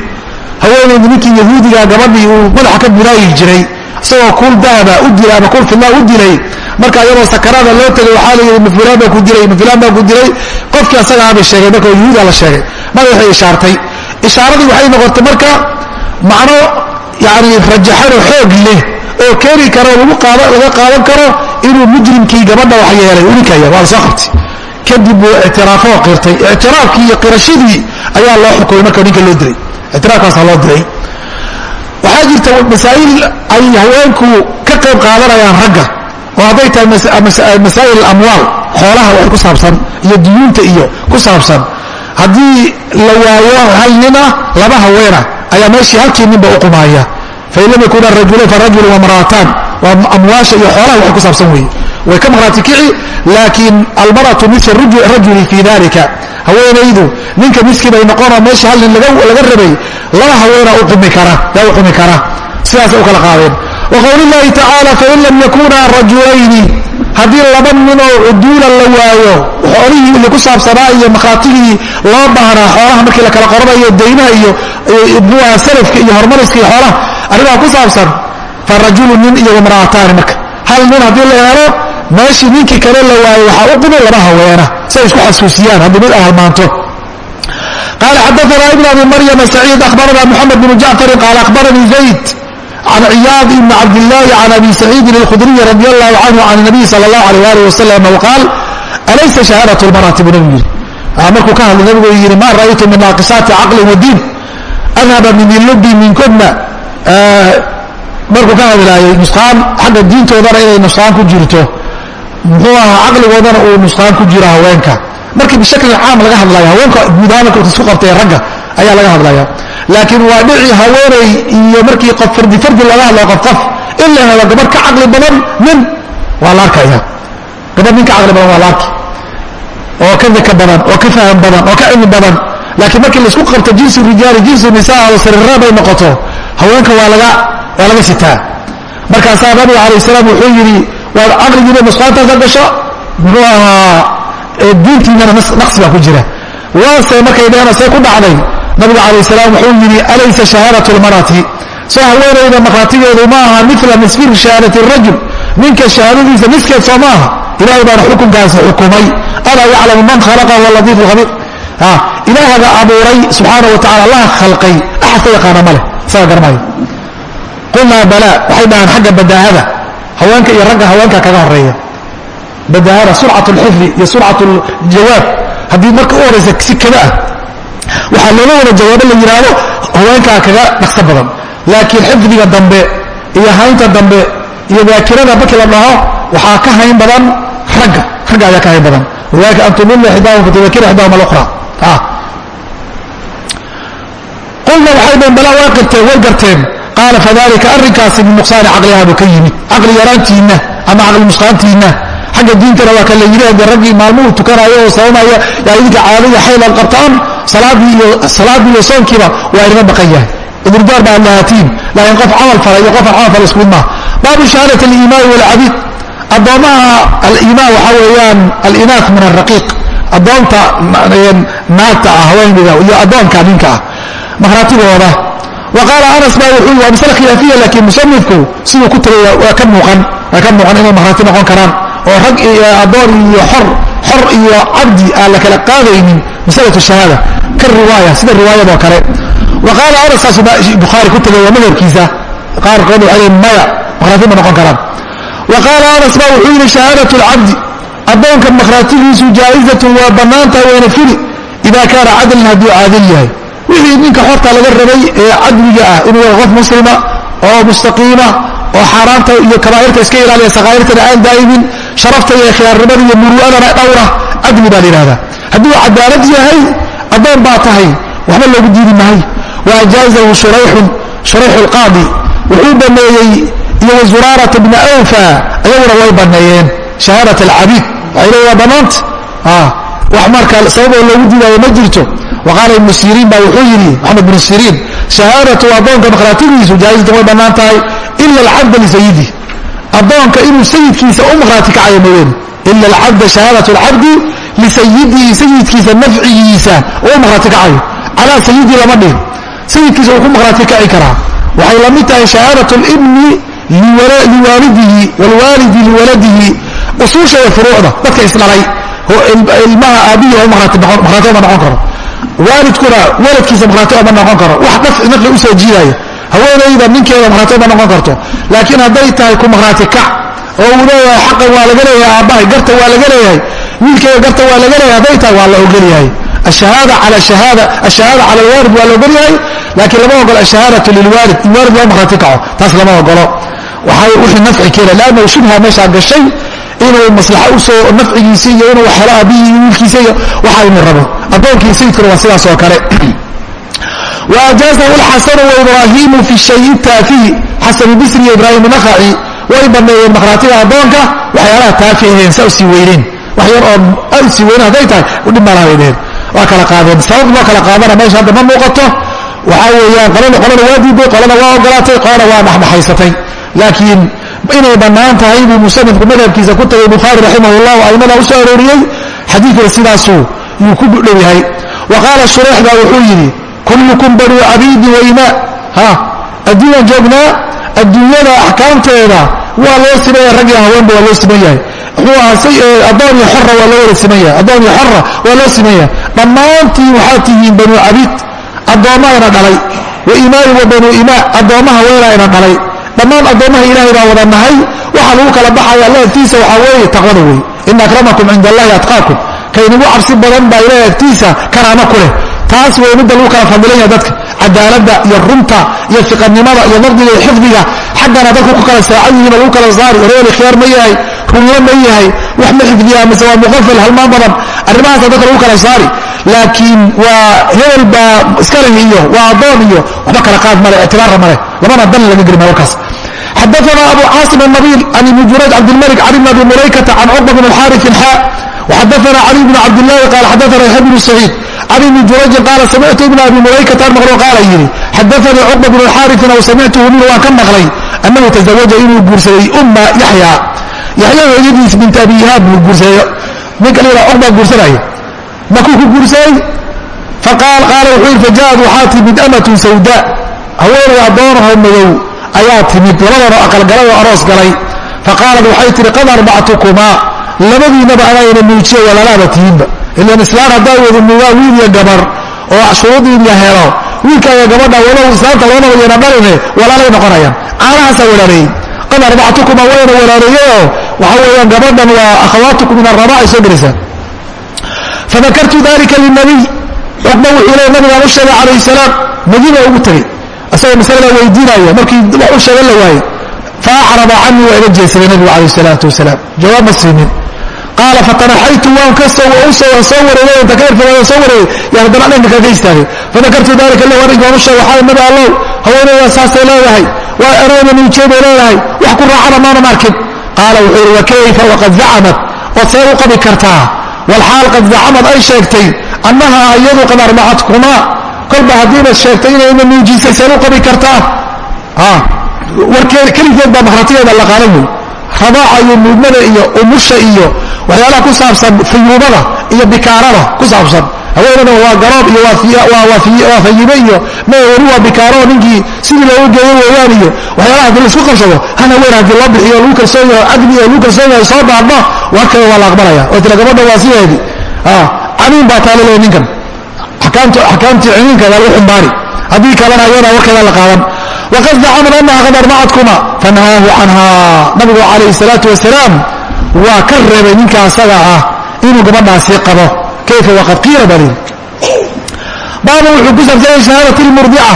Haweenaydi ninkii yahuudiga gabadhii uu madaxa ka buraayi jiray isagoo kuul dahaba u dilay ama kuul fidlaa u dilay marka iyadoo sakaraada loo tegay waxaa la yidhi mafulaan baa ku dilay mafulaan baa ku dilay qofkii asaga abay sheegay marka yahuuda la sheegay. Madaxay ishaartay. Ishaaradii waxay noqotay marka macno yani rajaxanoo xoog leh oo keeni karo laga qaadan karo inuu mujrimkii gabadha wax yeelay unikaya waa la soo qabtay. Kadib buu ictiraafoo qirtay. Ictiraafkii iyo qirashadii ayaa loo xukumay marka ninka loo dilay ictiraafkaasa loo dilay waxaa jirta masaa'il ay haweenku ka qayb qaadanayaan ragga oo hadday tahay masaa'il amwaal xoolaha wax ku saabsan iyo duyuunta iyo ku saabsan. Haddii la waayo hal nina laba haweena ayaa meeshii halkii ninba u qumaaya. Fain lam yakuna rajulayn farajulu wamra'ataan waa amwaasha iyo xoolaha wax ku saabsan weeye. Way ka maqhraati kici laakiin almaratu nisfa rajuli fii dalika haweenaydu ninka miski bay noqonoo meesha hal nin laga rabay laba haweena u qumi kara yaa u qumi kara. Sidaasay u kala qaadeen wa qowli llahi tacaala fain lam yakuna rajulayni haddii laba ninoo cuduula la waayo xoolihii ili ku saabsanaa iyo makhaatigii loo baahnaa xoolaha markii la kala qoranayo daymaha iyo muxuaha salafka iyo hormariska iyo xoolaha arrimaha ku saabsan fa rajulu nin iyo wamra'ataani marka hal nin haddii la helo meeshii ninkii kale la waayo waxaa u qumi laba haweena si ay isku xasuusiyaan haddii mid ay halmaanto qaala xadaana ibn abi maryama saciid akhbarana moxamed bnu jacfarin qaala akhbaranii zayd can ciyaad ibni cabdillaahi can abi saciidin alkhudriyi radi allahu canhu can nabiy sala allahu alayh alih wasalam qaal alaysa shahaadat lmarati buu nabigu yidhi markuu ka hadlay nabigu yidhi ma ra'aytu min naaqisaati caqlin wa diin adhaba min ilubi minkuna markuu ka hadlaayay nusqaan xagga diintoodana inay nusqaan ku jirto muxuu ahaa caqligoodana uu nusqaan ku jiro haweenka markii bishakli caam laga hadlaya haweenka guud ahaan marka isku qabtay ragga ayaa laga hadlaya laakiin waa dhici haweeney iyo markii qof fardi fardi laga hadlayo qof qof. In la helo gabadh ka caqli badan nin waa la arkaya. Gabadh nin ka caqli badan waa la arki. Oo ka daka badan oo ka faham badan oo ka cilmi badan. Laakiin markii la isku qabto jinsi rijaali jinsi nisaa oo sariraa bay noqoto haweenka waa laga waa laga sitaa. Markaasaa nabiga calayh salaam wuxuu yidhi waad caqligiina nusqaantaasa gasho muxuu ahaa diintiinana naqsi baa ku jira. Waase markay dheheen see ku dhacday nabiga calayh salaam wuxuu yidhi alaysa shahaadatu lmarati soo haweenayda markhaatigeedu ma aha mila nisfir shahaadati rajul. Ninka shahaadadiisa niskeed soo ma aha. Ilahay baana xukunkaasi xukumay. Alaa yaclamu man khalaqa huwa latiifu khabiir ilaahaga abuuray subxaana wa tacala allaha khalqay. Axad ka yaqaana ma leh. Isaga garanayo. Qulnaa balaa waxay dhahaan xagga badaahada. Haweenka iyo ragga haweenka kaga horreeya badaahada surcat lxifdi iyo surcat ljawaab haddii marka u horaysa si kada ah waxaa looga wada jawaabo la yidhaahdo haweenkaa kaga dhaqso badan. Laakiin xifdiga dambe iyo haynta dambe iyo daakirada markii la dhaho waxaa ka hayn badan ragga. Ragga ayaa ka hayn badan. Walidalika an tumila ixdaahum fatudakira ixdaahum alukhra. Qulna waxay dheen balaa waa qirteen way garteen. Qaala fadalika arrinkaasi min nuqsaani caqlihaa buu ka yimid. Caqli yaraantiinna ama caqli nusqaantiinna xagga diintana waa kan la yidhi de raggii maalmuhu tukanaayo oo sababaya yaa idinka caadada xaylan qabtaan salaadii iyo soonkiiba waa idinga baqan yahay. Udurdaar baa lahaatiin laakiin qof camal fala iyo qofaan camal fala isku mid maaha baabu shahaadat aliimaani walcabiid addoommaha aliimaan waxaa weeyaan alinaaf min alraqiiq addoonta naagta ah haweenayda iyo addoonka ninka ah. Mahraatigooda wa qaala anas baa wuxuu waa masale khilaafiya laakiin musanifku siduu ku tagay waa ka muuqan inay mahraati noqon karaan. Oo rag iyo addoon iyo xor xor iyo cabdi aan la kala qaadaynin masalatu shahaada ka riwaaya sida riwaayadoo kale. Wa qaala anas saasuu bukhaari ku tagay waa madhabkiisa. Qaarkood waxay leeyiin maya makhraati ma noqon karaan. Wa qaala anas baa wuxuu yidhi shahaadatu alcabdi addoonka makhraatigiisu jaa'izatun waa bannaantahay wayna fili idaa kaana cadlan hadduu caadil yahay. Wixii ninka xorta laga rabay ee cadliga ah inuu yahay qof muslima oo mustaqiima oo xaaraanta iyo kabaa'irta iska ilaaliya sakhaa'irtana aan daa'imin sharafta iyo khiyaarnimada iyo muru'adana dhowra cadli baa la yidhahdaa hadduu cadaalad yahay addoon baa tahay waxba loogu diidi maayo wa ajaazahu shurayxun shurayxu lqaadi wuxuu baneeyey iyo wazuraarata bna awfa ayaguna way baneeyeen. Shahaadat alcabiid. Waxay leeyi waa bannaanta wax marka sababoo loogu diidaayo ma jirto. Waqaala ibnu siriin baa wuxuu yidhi maxamed bnu siriin shahaadatu addoonka makhraatigiisu jaa'izatan way bannaan tahay ila alcabda lisayidih addoonka inuu sayidkiisa u makhraati kacayo mooyeen ila alcabda shahaadat alcabdi lisayidihi sayidkiisa nafcigiisa u makhraati kacayo calaa sayidii lama dhihin sayidkiisa uu ku makhraati kaci karaa waxay la mid tahay shahaadat libni liwaalidihi waalwaalidi liwaladihi usuusha iyo furuucda dadka isdhalay ilmaha aabbihi oo makhraati ma noqon karo waalidkuna waladkiisa makhraati oma noqon karo wax nafci u soo jiidaya haweenayda ninkeeda makhraati oma noqon karto. Laakiin hadday tahay ku makhraati kac oo uu leeyahay xaqan waa laga leeyahay aabbahay garta waa laga leeyahay wiilkeeda garta waa laga leeyahay hadday tahay waa la ogolyahay. Ashahaada cala shahaada ashahaada cala alwaalid waa la ogolyahay laakiin lama ogolo ashahaadatu lilwaalid in waalid loo markhaati kaco taas lama ogolo. Waxaa wixii nafci keena lannahu shubha meeshaa gashay inuu maslaxa u soo nafcigiisa iyo inuu helo aabihii wiilkiisa iyo waxa inuu rabo addoonkii sayidkuna waa sidaas oo kale waajaazahu lxasanu waibraahimu fi shayi taafihi xasan bisri iyo ibraahim nakaci way baneeyeen makhraatiga addoonka waxyaalaha taafi aheen saa u sii weyneen wax yar oo aad u sii weynen hadday tahay udhib malahaydeen waa kala qaadeen sabab loo kala qaadana meesha hadda ma muuqato waxaa weeyaan qolana qolana waa diiday qolana waa ogolaatay qolana waa dhexdhexaysatay laakiin inay bannaan tahay buu musanifku madhabkiisa ku tagay bukhaari raximah llahu aimada u soo arooriyey xadiidkuna sidaasuu yuu ku dhow yahay wa qaala shureyx baa wuxuu yidhi kullukum banuu cabiidin wa imaa ha adduunyaan joognaa adduunyada axkaamteeda waa loo simaya rag iyo haweenba waa loo siman yahay. Muxuu ahaa addoon iyo xora waa loo wada siman yahay. Addoon iyo xora waa loo siman yahay. Dhammaantiin waxaad tihiin banuu cabiid addoommaayna dhalay. Wa imaayi wa banuu imaa addoommaha weynayna dhalay. Dhammaan addoommaha ilaahay baa wada nahay. Waxaa lagu kala baxaya alla agtiisa waxaa weeye taqwada wey ina akramakum cinda allahi atqaakum. Kaynigu cabsi badan baa ilahay agtiisa karaamo ku leh taas way midda lagu kala fadilan yahay dadka cadaaladda iyo runta iyo fiqadnimada iyo dardiga iyo xifdiga. Xaggana dadku ku kala saacan yihiin lagu kala saari reeli khyaar ma yahay runla ma yahay wax ma xifdiyaa mise waa muqafil halmaan badan. Arrimahaasa dadka lagu kala saari. Laakiin waa hebel baa iskalen iyo waa adoon iyo waxba kala qaad male ictibaarra male labana dan laga gelima warkaas xadaana abu caasim annabiil can ibni jurayj cabdilmalik can ibn abi mulaykata can cuqba bn xaariin xaa waxadaana cali bn cabdillahi qaal xadaana yaxya bnu saciid can ibni jurayjin qaala samictu ibna abi mulaykata an maqlo qaala yidhi xadaanii cuqba bn xaariin aw samictuhu min waan ka maqlay annahu tazawaja inuu guursaday umma yaxya yaxya hooyadiis bint abi ihaab buu guursaday ninka la yidhaha cuqbaa guursanaya makuu ku guursaday faqaal qaala wuxuu yidhi fajaءad waxaa timid amatun sawda haweenay addoonahoo madow ayaa timid labadanoo aqalgalay oo aroos galay faqaalat waxay tihi qad arbactukumaa labadiinaba anaayna muujiya walaalaaba tihiinba. Ilan islaan haddaa wada nugaa wiil iyo gabar oo shuruudiin la helo wiilka iyo gabadha walow islaanta loonaba yana dhaline walaalay noqonayaan. Caanahaasaa walaaleeyey qad arbactukuma wayna walaaleeyeyoo waxa weeyaan gabadhan waa akhawaatukum min arabaa ay soo gelaysaa fadakartu dalika linabiy cuqba wuxuu leey nabigaan u sheegay calayh salaam madiina ugu tegey isagoo masalada weydiinaya markii wax u sheegan la waayey fa acrada canii waa iga jeesaday nabigu calayh salaatu wasalaam. Jawaab ma siinin qaala fatanaxaytu waan ka soo wareegay inta ka irfada soo wareegay. Yaa haddana dhanka kaga istaagay fadakartu dalika lahu arrinkaan u sheegay waxaa nabi allow haweenaydaa saasay leedahay waa erayna nuujeeday leedahay wax ku raacana maanan arkin. Qaala wuxuu yidhi wakayfa waqad zacamad. Ood see u qabi kartaa? Walxaal qad zacamad ay sheegtay annaha iyadu qad arbacadkumaa kolba haddiinad sheegtay inayna nuujisay seen u qabi kartaa? Warkeeda keligeed baa makratigeeda la qaalan wey radaaca iyo nuugmada iyo umusha iyo waxyaalaha ku saabsan fayuubada iyo bikaarada ku saabsan. Haweenana waa garoob iyo waa fayibe iyo me weli waa bikaaro ninkii sidii loogu geeyo weeyaan iyo waxyaalaha haddii la isku qabsado hal haween haddii loo bixiyo lagu kalsoon yaho cadli iyo lagu kalsoon yahay soo baadno warkeeda waa la aqbalaya. Oo tira gabadha waa sideedii caniin baa taalile ninkan. Axkaamtii ciniinkeeda lagu xumbaari haddii kalena ayada warkeeda la qaadan. Waqad zacamad anaha qad arbacadkuma fanahaahu canha. Nabigu calayhi salaatu wasalaam waa ka reebay ninka asaga ah inuu gabadhaasi qabo. Kayfa waqad qiila balil baaba wuxuu ku saabsanyay shahaadat lmurdica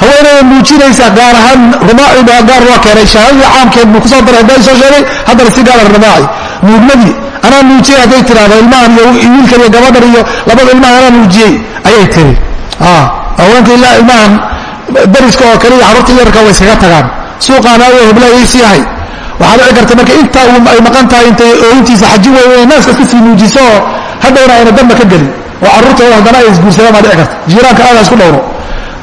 haweeneyda muujinaysa gaar ahaan rumaaci baa gaar loo keenay. Shahaadadii caamkeed buu ku soo daray haddaa soo sheegay haddana si gaara rumaaci nuugmadii anaa nuujiyey hadday tiraahdo ilmahan iyo wiilkan iyo gabadhan iyo labada ilmahan anaa nuujiyey ayay tiri haweenka ilaa ilmahan dariska oo kale iyo carruurta yarka way iskaga tagaan. Suuqaana awo heblaayaysi yahay. Waxaa dhici karta marka intaa ay maqan tahay intay ooyintiisa xaji wey inay naaska iska sii nuujiso oo hadhowna ayna damba ka gelin. Oo carruurtooda haddana ay isguursadaan baa dhici karta. Jiiraanka aada isku dhowro.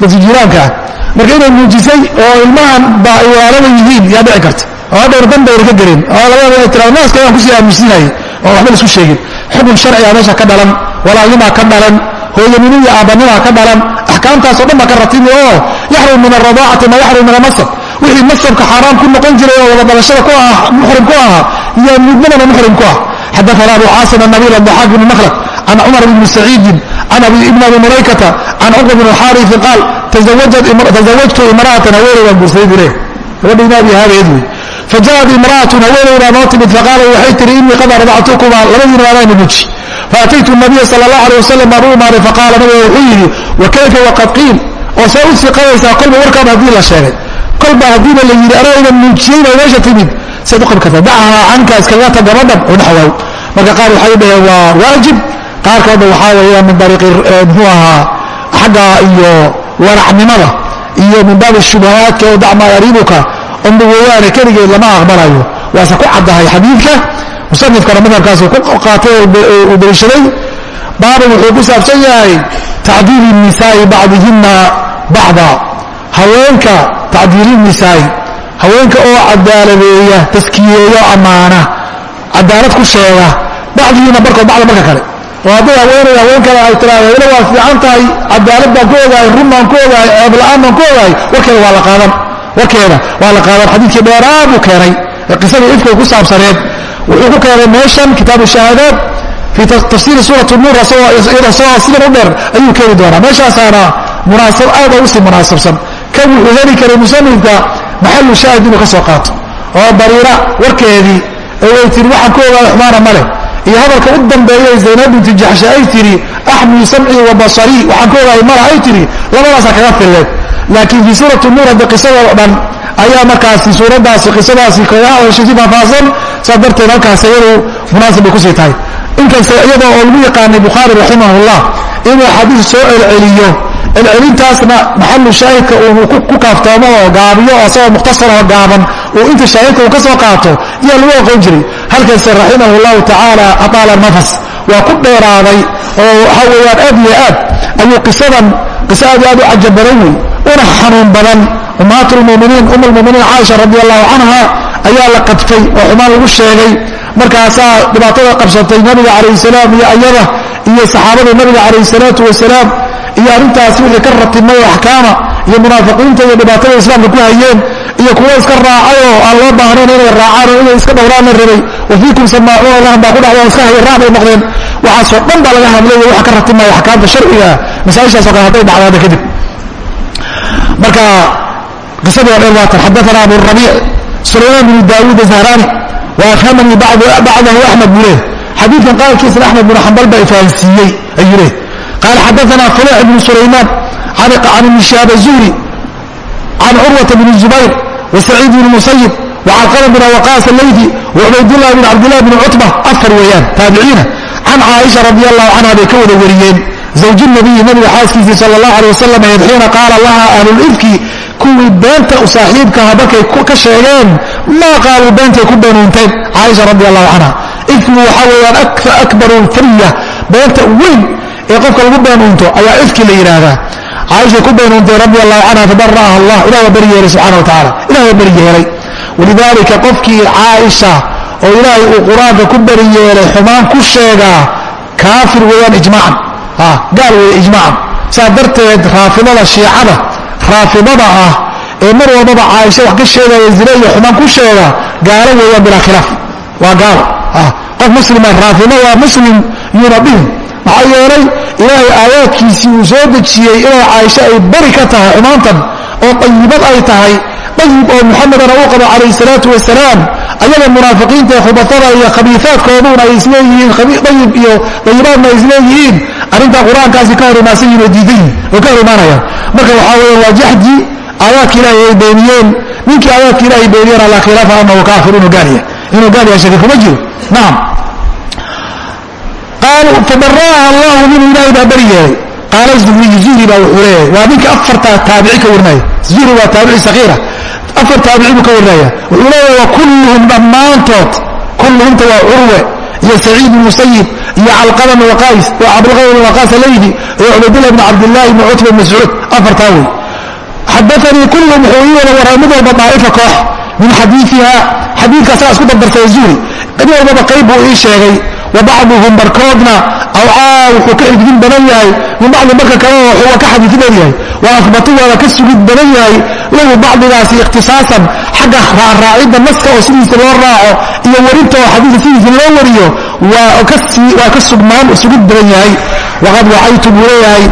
Dadka jiiraanka ah. Marka inay nuujisay oo ilmahan ba ay walaalaba yihiin yaa dhici karta. Oo hadhowna danbayna ka gelin. Oo labada ay tirado naaska ayaan ku sii aamusinayay oo waxba la isku sheegin. Xukun sharciga meesha ka dhalan walaalnimaa ka dhalan hooyanimo iyo aabanimaa ka dhalan. Axkaamtaasoo dhan baa ka ratimi oo yaxrum min alradaacati ma yaxrum min alnasab wixii nasabka xaaraam ku noqon jiray oo wada ku ah muxrim ku ahaa iyo mudnadana muxrim ku ah. Xadaana abu caasim annabiil addaxaaq bn makhlad can cumar bni saciidin can ibn abi mulaykata can cuqba bn xaarifi qaal tazawajtu imra'atan haweeney baan guursaday buu leeyahy gabadha ibn abi haabeed wey fajaءat imra'atun haweeneydaa noo timid faqaalat waxay tihi inii qad ardactukuma labadiina waadaana nuji faataytu nabiya sal اllah alيه wasalam baan u imaaday faqaala nabiga wuxuu yidhi wakayfa waqad qiil oo see u siqanaysaa kolba warkaaba haddii la sheegay kolba haddiiba la yidhi anagayna muujiyeyba meesha timid saad u qabi kartaa dacahaa canka iskaga ta gabadhan oo naxwaw marka qaar waxay dhaheen waa waajib qaarkoodna waxaa weeya min dariiqi muxuu ahaa xagga iyo waracnimada iyo min baabi shubahaadka oo dacmaa yariibuka unba weeyaane keligeed lama aqbalayo. Waase ku caddahay xadiidka. Musanifkana madhabkaasu ku qaatay uu dariishaday. Baabun wuxuu ku saabsan yahay tacdiili nisaa'i bacdihina bacda. Haweenka tacdiili nisaa'i. Haweenka oo cadaaladeeya taskiyeeyo ammaana. Cadaalad ku sheega. Bacdihiina barkood bacda marka kale. Oo hadday haweenay haween kale ay tiraado helo waa fiican tahay. Cadaalad baan ku ogahay run baan ku ogahay ceebla'aan baan ku ogahay. Warkeeda waa la qaadan warkeeda waa la qaadan xadiidkii dheeraad buu keenay. Ee qisadii ifkay ku saabsaneed. Wuxuu ku keenay meeshan kitaabu shahaadaad fii tafsiiri suurat nuur isagoo sidan u dheer ayuu keeni doonaa. Meeshaasaana munaasab aad ugu sii munaasabsan. Kan wuxuu heli karay musanifka maxalu shaahid inuu ka soo qaato. Oo bariira warkeedii. Oo ay tiri waxaan ku ogaada xumaana ma leh. Iyo hadalka u dambeeyay zaynab binti jaxshe ay tidhi axmii samcii wa basarii waxaan ka ogahay mala ay tidhi labadaasaa kaga filleed laakiin fii suurati nuur hadda qisadoo dhan ayaa markaasi suuraddaasi qisadaasi kaga hadashay si faahfaahsan saas darteed halkaas iyadu munaasib bay ku sii tahay. Inkasta iyadoo oo lagu yaqaanay bukhaari raximahullah inuu axaadiis soo celceliyo celcelintaasna maxalu shaahidka uu ku kaaftoomo oo gaabiyo oo asagoo mukhtasar oo gaaban uu inta shaahidka uu ka soo qaato iyaa lagu aqoon jiray. Halkaase raximahu llahu tacaala ataala nafas waa ku dheeraaday oo waxaa weeyaan aad iyo aad ayuu qisadan qiso aad iyo aad u cajab badan wey una xanuun badan. Ummahaat lmuminiin um lmuminiin caaisha radi allahu canha ayaa la qadfay oo xumaan lagu sheegay. Markaasaa dhibaatada qabsatay nabiga calayh salaam iyo ayada iyo saxaabada nabiga calayh salaatu wasalaam iyo arrintaasi wixii ka ratibmay axkaama iyo munaafiqiinta iyo dhibaatada islaamka ku hayeen iyo kuwo iska raacay oo aan loo baahnayn inay raacaan oo inay iska dhowraanna rabay. Wa samaacuuna lahum baa ku dhacdo iska haya raac bay noqdeen. Waxaasoo dhan baa laga hadlay waxa ka ratibmaya axkaamta sharciga masaa-ishaasoo kale hadday dhacdaada kadib marka qisadii waa dheer waatan xadaana abu rabiic sulaymaan bnu daawuud zahrani wa afhamanii bacdahu axmed buu leeh xadiidkan qaarkiisna axmed bnu xambal baa ifahansiiyey ayuu leeh qaala xadaana fulayx bnu sulaymaan can ibni shihaab azuhri can curwata bni zubayr wasaciid bni musayib wacalqama bn waqaas alaydi wacubaydullah bn cabdilah bni cutba afar weeyaan taabiciina. Can caaisha radi allahu canha bay ka wada wariyeen zawji nabiyi nabiga xaaskiisii sal allahu alay wasalam eed xiina qaala laha ahlulifki kuwii beenta u saaxiibkaha markay ka sheegeen maa qaaluu beentay ku beenuunteen caaisha radi allahu canha ifku waxaa weeyaan akbaru lfariya beenta weyn ee qofka lagu beenuunto ayaa ifki la yidhaahdaa caaisha ku beenuuntay radi allahu canha fabara'aha allah ilah beri yeelay subxana wa tacala ilah beri yeelay. Walidaalika qofkii caaisha oo ilaahay uu qur'aanka ku beri yeelay xumaan ku sheegaa kaafir weeyaan ijmaacan gaal weeye ijmaacan saa darteed raafidada shiicada raafidada ah ee mar walbaba caaisha wax ka sheegaya zine iyo xumaan ku sheega gaalo weeyaan bilaa khilaaf. Waa gaalo qof muslima raafida waa muslim yuuna maxaa yeelay ilaahay aayaadkiisii uu soo dejiyey inay caaisho ay bari ka tahay xumaantan oo dayibad ay tahay. Dayib oo muxamedana uu qabo calayh salaatu wasalaam ayaga munaafiqiinta ee khubafada iyo khabiifaadkooduna ay isleeyihiin dayib iyo dayibaadna ay isleeyihiin arrintaa qur'aankaasi ka hor imaasan yihiin oo diidan yihiin oo ka hor imaanayaan marka waxaa weeye waa jaxdi aayaadka ilaahay ay beeniyeen. Ninkii aayaadka ilahay beeniyeen laa khilaafa anahu kaafir inuu gaaliya inuu gaaliya shaki kuma jiro. Nacam fabara'aha allahu minhu ilahay baa beri yeelay. Qaala zuhriy zuhri baa wuxuu leeyahay waa ninka afarta taabici ka warinaya zuhri waa taabici sakiira afar taabici buu ka warinaya wuxuu leeyahay wa kulluhum dhammaantood. Kulluhumta waa curwe iyo saciid bn musayib iyo calqama bn waqays oo cabdilqama bn waqaas alaydi iyo cubaydullah bn cabdillahi bn cutba bn mascuud afartaa wey xadaanii kulluhum wuxuu ii wada waraa mid walba daa'ifa koox min xadiiiha xadiidka asagaa isku dardarsay zuhri. Mid walbaba qayb buu ii sheegay wa bacduhum barkoodna awcaa wuxuu ka xifdin badan yahay min bacdi marka kalena waa ka xadiid badan yahay wa ahbatu waana ka sugid badan yahay lahu bacdigaasi ikhtisaasan xagga raacraacidda naska oo sidiisa loo raaco iyo werinta oo xadiidka sidiisa loo wariyo waa ka sugid badan yahay. Waqad wacaytu buu leeyahay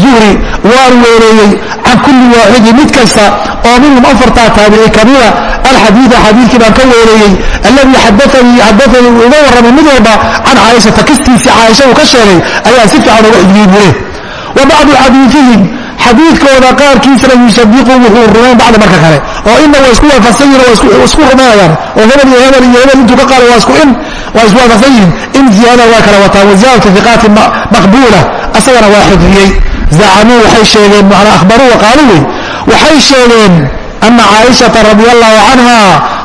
zuhri waan weereeyey can kulli waaxidin mid kasta oo minhum afartaa taabici kamida alxadiida xadiidkii baan ka weereeyey alladii xadaanii xadaanii uu warramay mid walba can caaishata kistiisii caaisha uu ka sheegay ayaa si fiican uga leh wa bacdu xadiiihim xadiidkooda qaarkiisana yusadiqu wuxuu rumayn bacda marka kale. Oo inna waa isku waafaqsan yihiin waa isku rumaynayaan oo hebel iyo hebel iyo hebel intuu ka qaado waa isku in waa isku waafaqsan yihiin in ziyaada waa kala wataa waziyaadatu hiqaati maqbuula asagana waa xifdiyey. Zacamuu waxay sheegeen manaa akhbaruu waqaalu wey waxay sheegeen ana caaishata radi allahu canha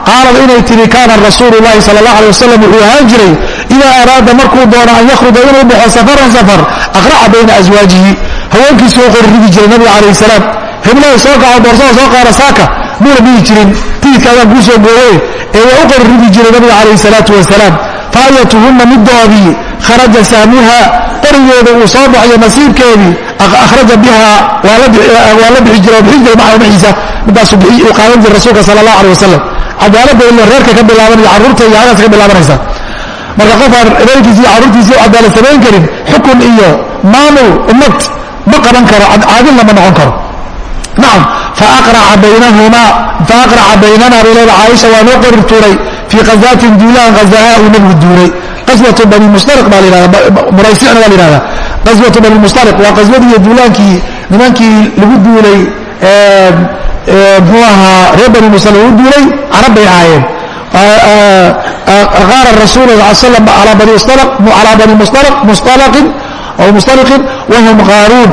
qaalad inay tihi kaana rasuulu llahi sala allah alay wasalam wuxuu ahaan jiray idaa araada markuu doono an yakhruja inuu baxo safaran safar aqraca bayna aswaajihi haweenkiisu u qorrigi jiray nabiga calayh salaam. Heblaha soo kaco boorsada soo qaara saaka muuna dhihi jirin. Tiidka adaan kuu ee waa u jiray nabiga calayh salaatu wasalaam. Faayatuhunna midoodii kharaja saamuha qorigeeda uu soo baxayo nasiibkeedii akhraja biha waa la bixi jira bixin jiray maca maxiisa midaasuu qaadan jiray rasuulka sala allah aleh wasalam cadaaladda ila reerka ka bilaaban iyo carruurta iyo hagaas ka bilaabanaysa. Marka qof aan reerkiisi iyo carruurtiisi u cadaalad samayn karin xukun iyo maamul ummad ma qaban karo caadilna ma noqon karo. Nacam faaqraca baynana bay leeda caaisha waa noo qori tuuray fii khazaatin duulaan hazaha uu nabigu duulay qaswatu bani mustariq baa lahahda muraysicna waa la yihahda qaswatu bani mustariq waa qaswadii duulaankii nimankii lagu duulay mxuu ahaa reer bani mustariq lagu duulay carab bay ahaayeen. Qaara rasuul slam calaa bani mustalaqin aw mustaliqin wahum qaaruun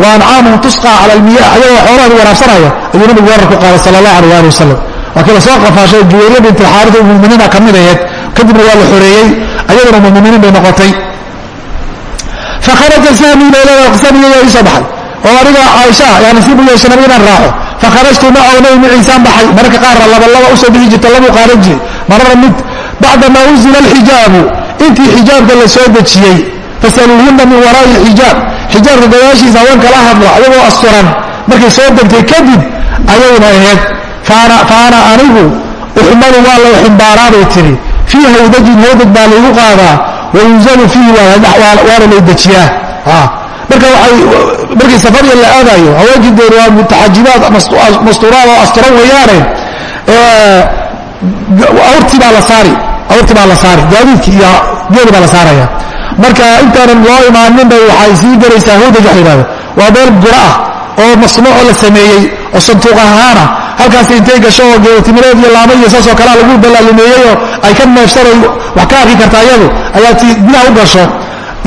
wa ancaamuhum tusqa cala almiya ayagoo xoolahooda waraabsanaya ayuu nabigu weerar ku qaaday sala allah aleh ali wasalam waa kii la soo qafaashay juwayriya bint alxaaris muminiina ka mid aheed kadibna waa la xoreeyey ayaduna muminiin bay noqotay. Fakharaja sahmi leylada samiga ii soo baxay. Oo aniga caaisha yaa nasiib u yeeshay nabiga inaan raaco fakharajtu macahu nabi maciisaan baxay. Mararka qaarna labalaba u soo bixi jirta labuu qaaran jiray. Marara mid bacdama unzila alxijaabu intii xijaabka la soo dejiyey fasaluuhunna min waraa'i xijaab xijaabka gadaashiisa haweenka la hadla ayagoo asturan. Markay soo degtay kadib ayayna aheyd faana anigu uxmalu waa lay xumbaaraabay tiri fii hawdajin hawdaj baa laygu qaadaa wayunzalu fiihi waana lay dejiyaa markii safariya la aadayo haweenkii dee waa mutaxajibaad mastuuraad oo asturan weeyaane awrtii baa la saari awrtii baa la saari gaadiidkii iyo geeli baa la saaraya marka intaanan loo imaanin bay waxay sii garaysaa hawdaj waxa yidhahda waa meel gura ah oo masnuuco la sameeyey oo santuuq ahaana halkaas intay gasho oo geetimireed iyo laama iyo saasoo kalea lagu ballaalimeeyeyoo ay ka neefsanay wax ka arki karta iyadu ayaa ti gudaha u gasho.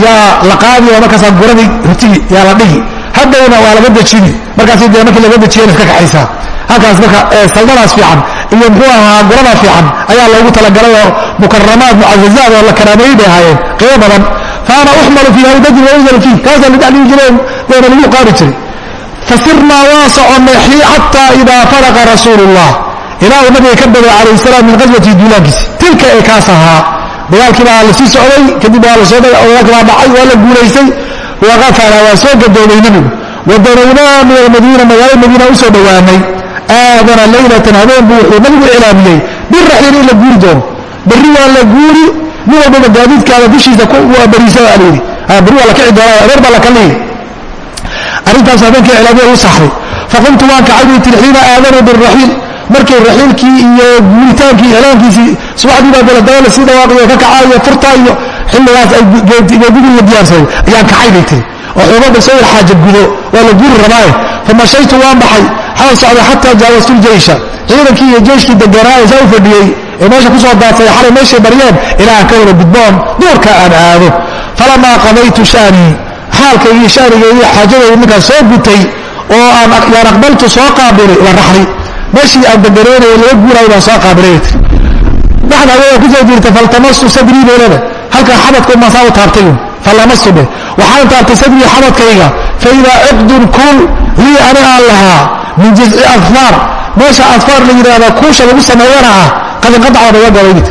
Yaa la qaadi oo markaasaa guradi ritigi yaa la dhigi. Haddayna waa laga dejini markaas dee markii laga dejiyana iska kaxaysaa halkaas marka saldadaas fiican iyo muxuu ahaa gurada fiican ayaa loogu talagalay oo mukaramaad mucazazaad oo la karaameeyey bay ahaayeen qiimo badan. Faana uxmalu fii hawdajin waunzalu fiih kaasaa la dhexligi jireen waana lagu qaadi jiray fasirnaa waa soconnay xataa idaa faraqa rasuulu llah ilaa uu nabiga ka bagay calayh salaam min qaswati duulaankiisi tilka ee kaas ahaa dagaalkii baa la socday kadib waa la soo dagaalkii baa dhacay waa la guulaystay waqafala waa soo gadoomay nebigu wadanawnaa min almadiina magaalada madiina u soo aadana laylatan habeen buu wuxuu nabigu iclaamiyey. Biraxiil in la guuri doono. Berri waa la guuri nin walbaba gaadiidkaada dushiisa waa beriisa baa layidhi berri waa la kici doonaa abeer baa la kallihi arrintaas habeenkii iclaamiya u saxday. Faqumtu waan kacay bay tiri xiina aadanuu biraxiil markay raxiilkii iyo guuritaankii iclaankiisii subaxdii baa beledaba la sii dhawaaqiyo ka kacaa iyo furtaa iyo xilligaas ay geedigii la diyaarsaday ayaan kacay bay tiri. Oo xoogada soo yar xaaja gudo. Waa la guuri rabaaye famashaytu waan baxay. Xaal socday xataa jaawastu ljeysha ciidankii iyo jeyshkii deganaaye saa u fadhiyey. Ee meesha ku soo daadsaday xalay meeshay baryeen ilaa aan ka wada gudboon duurka aan aado. Falamaa qadaytu shaanii xaalkaygii shaanigeedii xaajadaydi markaan soo gutay oo aan yaan aqbaltu soo qaabilay ila raxli. Meeshii aan deganeynaya laga guuraayo baan soo qaabilay. Tir waxda ayaa ku soo jirta faltamastu sadrii beelada halkaa xabadka umaan saa u taabtay falamastu dheh waxaan taabtay sadrii xabadkayga. Fa idaa ciqdun kuul lii ani aan lahaa min jizci adfaar. Meesha adfaar la yidhahda kuusha lagu sameeyana ah qadinqadacda naga gabaydit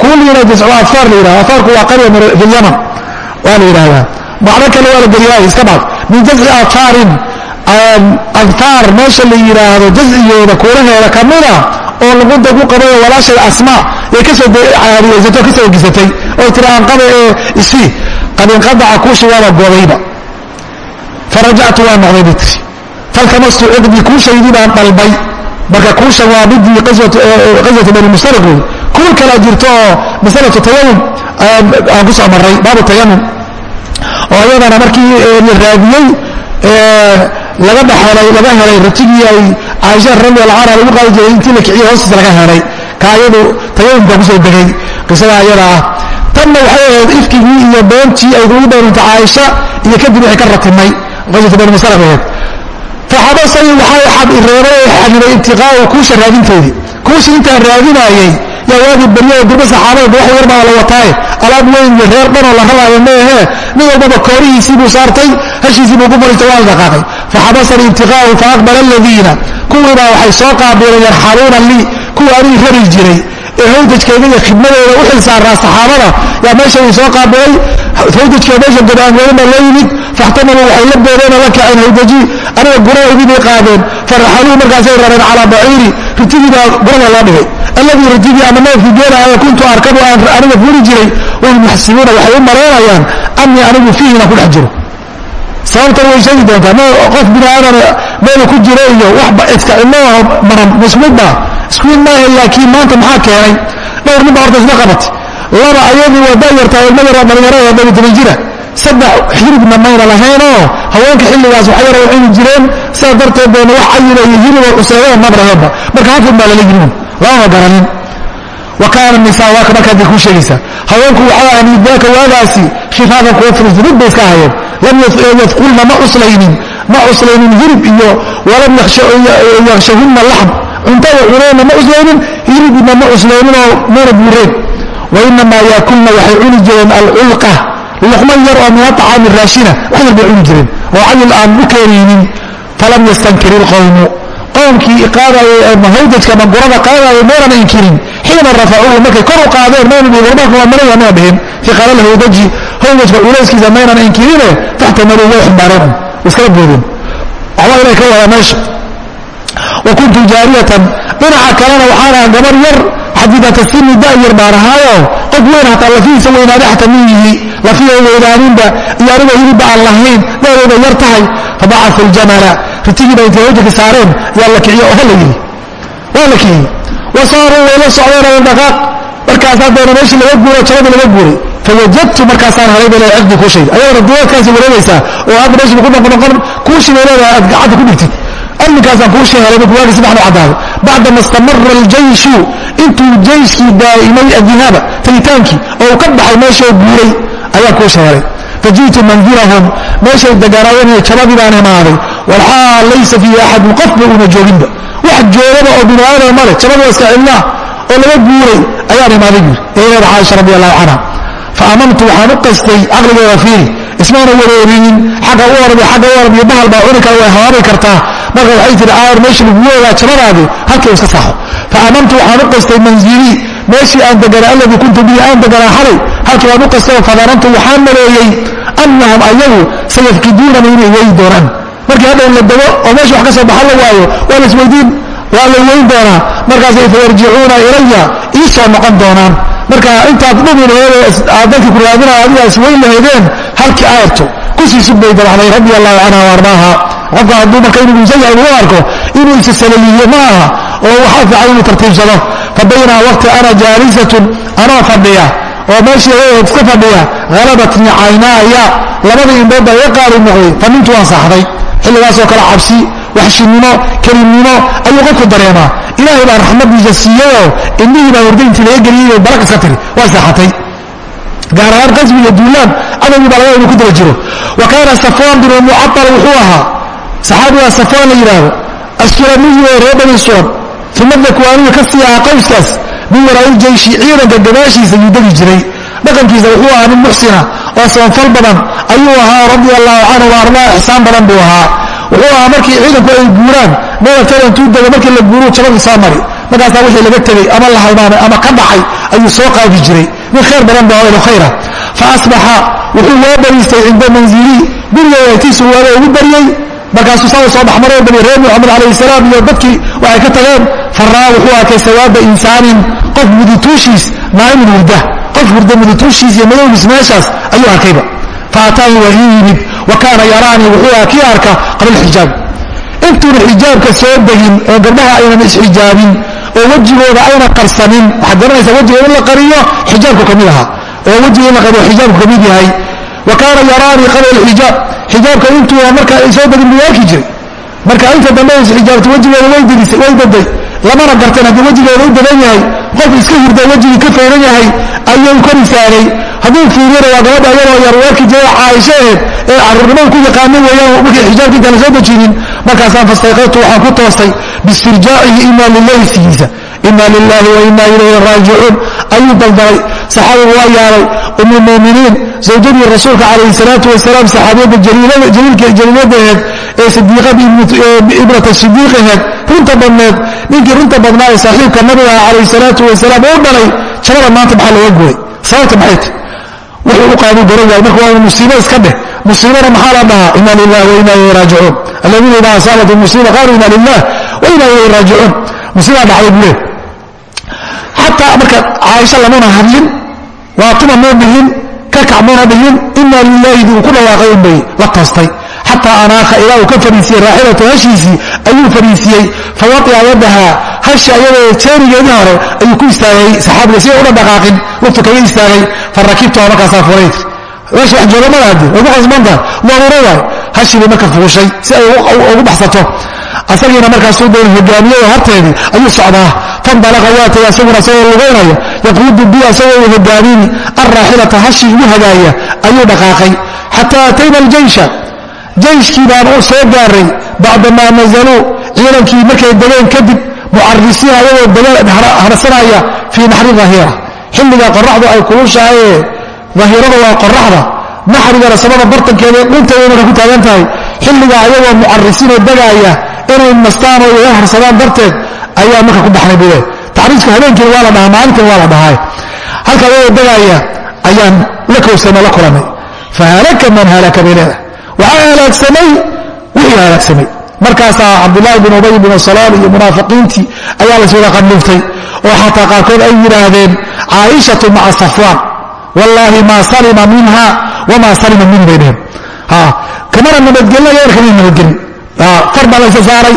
kuul yina jizcu adfaar la yidhahda adfaarku waa qarya fi lyaman waa la yidhahdaa macno kale waa la geliyaa iska dhaaf min jazci adfaarin adfaar meesha la yidhaahdo jazcigooda kuulaheeda ka mida oo luqunta ku qabayo walaashay asmaa yay ka soo caariyeysato ka soo gisatay oo tiri aan qaba ee isii qadinqadaca kuushi waaba godayba farajactu waan noqday bay tiri. Faltamastu ciqdii kuushaydii baan dhalbay marka kuushan waa midii qaswatu bani mustariq wey kuul kalaa jirto oo masalatu tayamum aan ku soo marray baabu tayamum oo iyadana markii la raadiyey laga dhaxelay laga helay ratigii ay caaisha radi alla canha lagu qaadi jiray intii la kiciye hoostiisa laga helay. Ka ayadu tayamumka ku soo degay qisada ayada ah. Tanna waxay ahayd ifkigii iyo beentii ay ugu dhowranta caaisha iyo kadib wixii ka ratimay qaswatu bani masalaq ahayd. Faxabasanii waxaa reebay xagiray ibtiqaau kuusha raadinteedii kuushii intaan raadinaayey yaa waagii baryo durba saxaabada wax yar baa la wataaye alaab weyn iyo reer dhanoo la rabaayo maahee nin walbaba koorihiisii buu saartay hashiisii buu ku fadhiistay waa la dhaqaaqay. Faxabasanii ibtiqaau faaqbala aladiina kuwiibaa waxay soo qaabileen yarxaluuna lii kuwa anigi rari jiray. Ee hawdajkayga iyo khidmadooda u xil saaraa saxaabada. Yaa meesha uu soo qaabilay hawdajka meesha godaangoodana loo yimid. Faxtamaluu waxay la boodeen oo la kaceen hawdaji. Aniga gurahoydii bay qaadeen faraxaluu markaasay rareen calaa baciiri. Ritidii baa gurada loo dhigay alladii ritidii ama neefkii geelaaya kuntu arkabu aan aniga furi jiray wahum yaxsibuuna waxay u malaynayaan anii anigu fiihina ku dhex jiro. Sababtan way sheegi doontaa qof bini aadan meelu ku jiro iyo waxba iska ciloo maran masmudba isku mid maaha laakiin maanta maxaa keenay? Dhowr nin baa horta isla qabatay laba ayadu waa dayartaa ilmo yara dhalinyarada dhowr toban jira. Saddex hiribna mayna lahaynoo haweenka xilligaas wax yara cuni jireen sidaa darteed bayna wax cayina iyo hiriboo cuseeyada mabraheenba marka hafun baa lala yimin lamama garanin wa kaana nisaa waaka markaad kuu sheegaysaa haweenku waxay ahayn daaka waagaasi khifaafa kuwa furusmid bay iska hayeen. Lam yadkulna ma cuslaynin ma cuslaynin hirib iyo walam yakshahunna laxm. Cuntada cuneenna ma cuslaynin hiribna ma cuslayninoo mana buureen wainamaa yaakulna waxay cuni jireen alculqa luqma yar oo min aطacaami raashina wax yar bay cuni jireen. Oo cayil aan u keenaynin falam yastankir ilqowmu qaadayay mahawdajka ama gurada qaadayay maynan inkirin. Xiina rafacuuhu markay kor u qaadeen maynan gurmarka waa manaya mayna dhihin fii qalal hawdaji hawdajka culayskiisa maynan inkirine taxtamalu way xumbaareen. Iskala boodeen waxba inay ka wadaa meesha. Wa kuntu jaariyatan. Dhinaca kalena waxaan ahaa gabar yar xadidata sini da'yar baan ahaayo qof weyn hataa lafihiisa weynaada xata min yihi. Lafiha weynaaninba iyo aniga hilibba aan lahayn da'dooda yar tahay. Fabacau ljamala ritigiiba intay hawjaka saareen. Yaa la kiciye oo la yidhi. Waa la kiciyey wa saaruu way la socdeen oo dhaqaaq. Markaasaa doona meeshii laga guuro jabadii laga guuray. Fawajadtu markaasaan helay bal caqdi kuushay ayadana duwaadkaasi wareegaysaa oo hadda meeshiiba ku noqnoqon kuushi bay leedahay aad gacanta ku dhigtid. Amninkaasaan kuu sheehelay markuu waagii saddexnu caddaaday bacdama istamara aljayshu intuu jayskii daa'imay adihaaba tagitaankii oo uu ka baxay meeshoo guuray ayaa kuu sheehelay faji'tu manzilahum meeshay deganaayeen jabadii baan imaaday walxaal laysa fiihi axadun qofba una jooginba. Wax joogaba oo bini aadam male jabadu waa iska cidnaa oo laga guuray ayaan imaaday buuri eedeeda caaisha radi allahu canha faamamtu waxaan u qastay caqligeeda fiiri. Ismaana wareerinin xagga u orab agga u orab iyo bahal baa cuni kara way hawaabi kartaa. Marka waxay tihi aayar meeshii lagugu ogaa jabadaadi halkii iska saaxo. Faamamtu waxaan u qastay manzilii meeshii aan deganaa alladii kuntu bihi aan deganaa xalay halkii waan u qastay oo fadanantu waxaan maleeyey annahum ayagu sayafkiduunani inay weyi doonaan. Markii hadhow la dego oo meesha wax ka soo baxan la waayo waa la isweydiin waa la weyn doonaa. Markaasay fayarjicuuna ilaya ii soo noqon doonaan. Marka intaad dhumi laheed aad dadkii ku raadinaya adigaa isweyn lahaydeen halkii aayarto ku sii subbay dabaxday radi allahu canha waardaaha qofka hadduu marka inuu isan yahay lagu arko inuu isasalaliyo ma aha oo waxaa fiican inuu tartiibsado fa baynaa waqti ana jaalisatun anoo fadhiya oo meeshii iska fadhiya halabatni caynaaya labadii indhood baa iga qaali noqday fa nintu waan saaxday. Xilligaasoo kale cabsi waxshinnimo kelimnimo ayuu qofku dareemaa. Ilaahay baa raxmadiisa siiyeyoo indhihii baa wardayntii laga geliyey oo barak iska tiri. Waa saaxatay. Gaar ahaan qasbi iyo duulaan cadowgii baa laga inuu ku daba jiro. Wa kaana safwaan binu mucaal wuxuu ahaa saxaabigaa safwaan la yidhaahdo assulamiyi oo reer bani sulam uma dakwaaniyu ka sii ahaa qawskaas min waraa'i jeyshi ciidanka gadaashiisa yuu degi jiray. Dhaqankiisa wuxuu ahaa nin muxsina oo soonfal badan ayuu ahaa radia allahu canhu wa ardaa ixsaan badan buu ahaa. Wuxuu ahaa markii ciidanku ay guuraan meelagtada intuu dego markii la guuruu jabadii soo mari. Markaasaa wixii laga tegey ama la halmaamay ama ka dhacay ayuu soo qaadi jiray. Nin khayr badan ba elo khayra. Fa asbaxa wuxuu loo bariistay cinda manzilii gurigay agtiisu waaba ugu baryey markaasuu saa soo dhexmaroo bani reer muxamed calayhi salaam iyo dadkii waxay ka tageen faraa wuxuu arkay sawaada insaanin qof mudutuushiis naa'imin hurda. Qof hurda mudutuushiis iyo madowgiis meeshaas ayuu arkayba. Fa ataanii waa yimid wa kaana yaraanii wuxuu kii arka qabla xijaab. Intuuna xijaabka soo degin oo gabdhaha aynan isxijaabin oo wejigooda ayna qarsanin waxaad garanaysaa wejiga in la qariyo xijaabku ka mid ahaa. Oo wejiga la qariyo xijaabku ka mid yahay wa kaana yaraanii qabla alxijaab. Xijaabka intuuna markaa soo degin buu arki jiray. Marka inta dambe isxijaabta wejigeeda way daday lamana garteen haddii wejigeeda u dadan yahay qof iska hurda wejigii ka fayran yahay ayuu kor istaagay hadduu fiiriyana waa gabadha iyadoo yar weerkii jira caaisho aheed ee caruurnimada ku yaqaanin weeyaan markii xijaabka intaan la soo dejinin markaasaan fastayqadtu waxaan ku toostay bistirjaacihi ina lilahi sigiisa ina lilahi wa ina ilayhi raajicuun. Ayuu daldalay saxaabigu waa yaabay umulmuminiin zawjadii rasuulka calayhi salaatu wasalaam saxaabiyadda jaliiladaheed ee ibnata sidiiqaheed runta badneed ninkii runta badnaa ee saaxiibka nabiga calayhi salaatu wasalaam u dhalay jabada maanta maxaa looga gooy sababta maxay ta wuxuu u qaadu garan waay marka waa musiibo iska dheh. Musiibana maxaa la dhahaa? Ina lilah wa ina ilayhi raajicuun. Aladiina idaa asaabat musiiba qaaluu ina lilah wa ina ilayhi raajicuun. Musiibaa dhacday buu leeh xataa marka caaisha lamuna hadlin waatuma muu dhihin ka kacmuna dhihin ina lilaahidii uu ku dhawaaqay unbay la toostay. Xataa anaakha ilaa uu ka fariisiyey raaxilatu hashiisii ayuu fariisiyey fawaطica yadaha hashi ayadoo jeerigeedii hore ayuu ku istaagay saxaabiga si una dhaqaaqin lugtu kaga istaagay. Farakibtuha markaasaa furay meesha wax jooga malaadi way ku qasbanta daruuro waay hashi bay marka fuushay si ay ugu baxsato asagiina markaasuu doon hogaamiyey horteedii ayuu socdaa. Fandalaqa waa tagay asaguna asagoo lugaynaya yaquudu bi asagoo hogaamini alraaxilata hashi ugu hagaaya ayuu dhaqaaqay. Xataa atayna aljeysha. Jayshkii baan soo gaaray bacdamaa nazaluu ciidankii markay degeen kadib mucarisiin ayagoo harsanaya fii naxri ahira xilliga qoraxdu ay kulushahaye ahirada waa qoraxda naxrigana samada bartankeeda dhunteedana ku taagan tahay. Xilliga ayagoo mucarisiinoo degaaya inay nastaan oo iga harsadaan darteed ayaa marka ku baxnay bule taxriijka habeenkiina waa la dhahaa maalintina waa la dhahaa. Halka ayagoo degaaya ayaan la kowsano la kulanay. Fahalaka man halaka bay leedahay waxaa halaagsamay wixii halaagsamay markaasaa cabdulaahi bin ubay bin salaam iyo munaafiqiintii ayaa layswada qanluuftay oo xataa qaarkood ay yidhaahdeen caaishatu maca safwaan. Wallaahi maa salima minha wamaa salima minhu bay dheheen kamana nabadgelina yar kamana nabadgelin far baa laysa saaray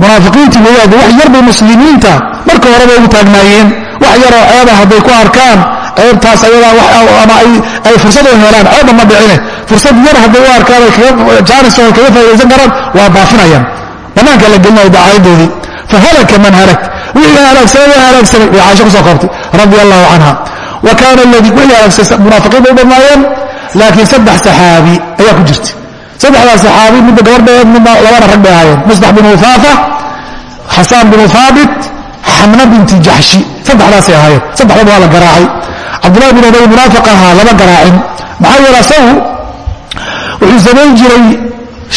munaafiqiintii wadaadu wax yar bay muslimiinta marka horeba ugu taagnaayeen. Wax yaroo ceeba hadday ku arkaan ceebtaas ayadaa ama ay fursad u helaan ceebba ma dhicine fursad yar hadday u arkaan jaanis oo kaga faa'idaysan karaan waa baafinayaan. Bannaanka la gelinayo dacaayadoodii fahalaka man halak. Wixii halaagsamay waa halaagsamay way caaisha ku soo koobtay. Radi allahu canha wa kaana aladii wixii halaagsamay munaafiqiin bay u badnaayeen laakiin saddex saxaabi ayaa ku jirta saddexdaa saxaabi midda gabardheed midna labana rag bay ahaayeen. Musbax binu faafa xasaan binu haabit xamna binti jaxshi saddexdaasay ahaayeen. Saddexdaba waa la garaacay. Cabdullahi bin ubay munaafiq ahaa lama garaacin. Maxaa yeele asagu wuxuu samayn jiray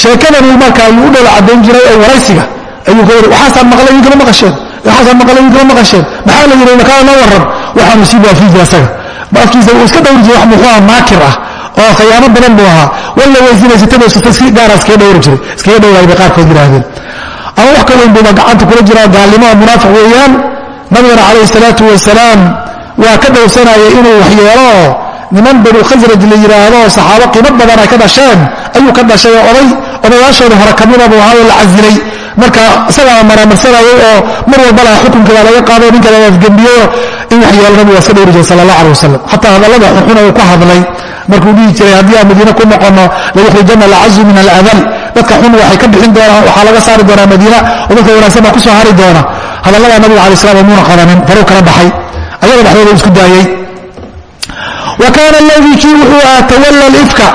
sheekadan marka ayuu u dhalo caddayn jiray oo waraysiga. Ayuu ka yidhi waxaasaan maqlay idinkama maqasheen. Waxaasaan maqlay idinkama maqasheen. Maxaa la yidhi makaana noo warran. Waxaanu sii baafiiji asaga afkiisa uu iska dhowri jiray wax muxuuha maakir ah oo khiyaano badan buu ahaa. Walla weysinaysatabuu sita si gaara iskaga dhowri jiray. Iskaga dhowraay qaarkood yidhaahdeen. Ama wax ka buuba gacanta kula jiraa gaalnimo oo munaafiq weeyaan. Nabigana calayhi salaatu wasalaam waa ka dhowrsanaya inuu waxyeelo. Niman banu khasraj la yidhaahdo saxaabo qiimo badan ay ka dhasheen. Ayuu ka dhashay oo oday odayaashooda hore kamida buu ahaa oo la casilay marka isagaa maraamarsanayay oo mar walba laha xukunkeeda laga qaado ninka la afgembiyeyo in waxyeelo nabiga iska dhowri jiray sala allah aleh wasalam xataa hadallada xunxun uu ku hadlay markuu dhihi jiray haddii aan madiine ku noqono layukhrijana alcazu min aladal. Dadka xun waxay ka bixin doonaan waxaa laga saari doonaa madiina oo dadka wanaagsan baa ku soo hari doona. Hadallada nabiga alai slam muuna qadanin faruu kala baxay. Ayaga dhexdooda isku daayey wa kaana aladii kii wuxuu ahaa tawalla lifka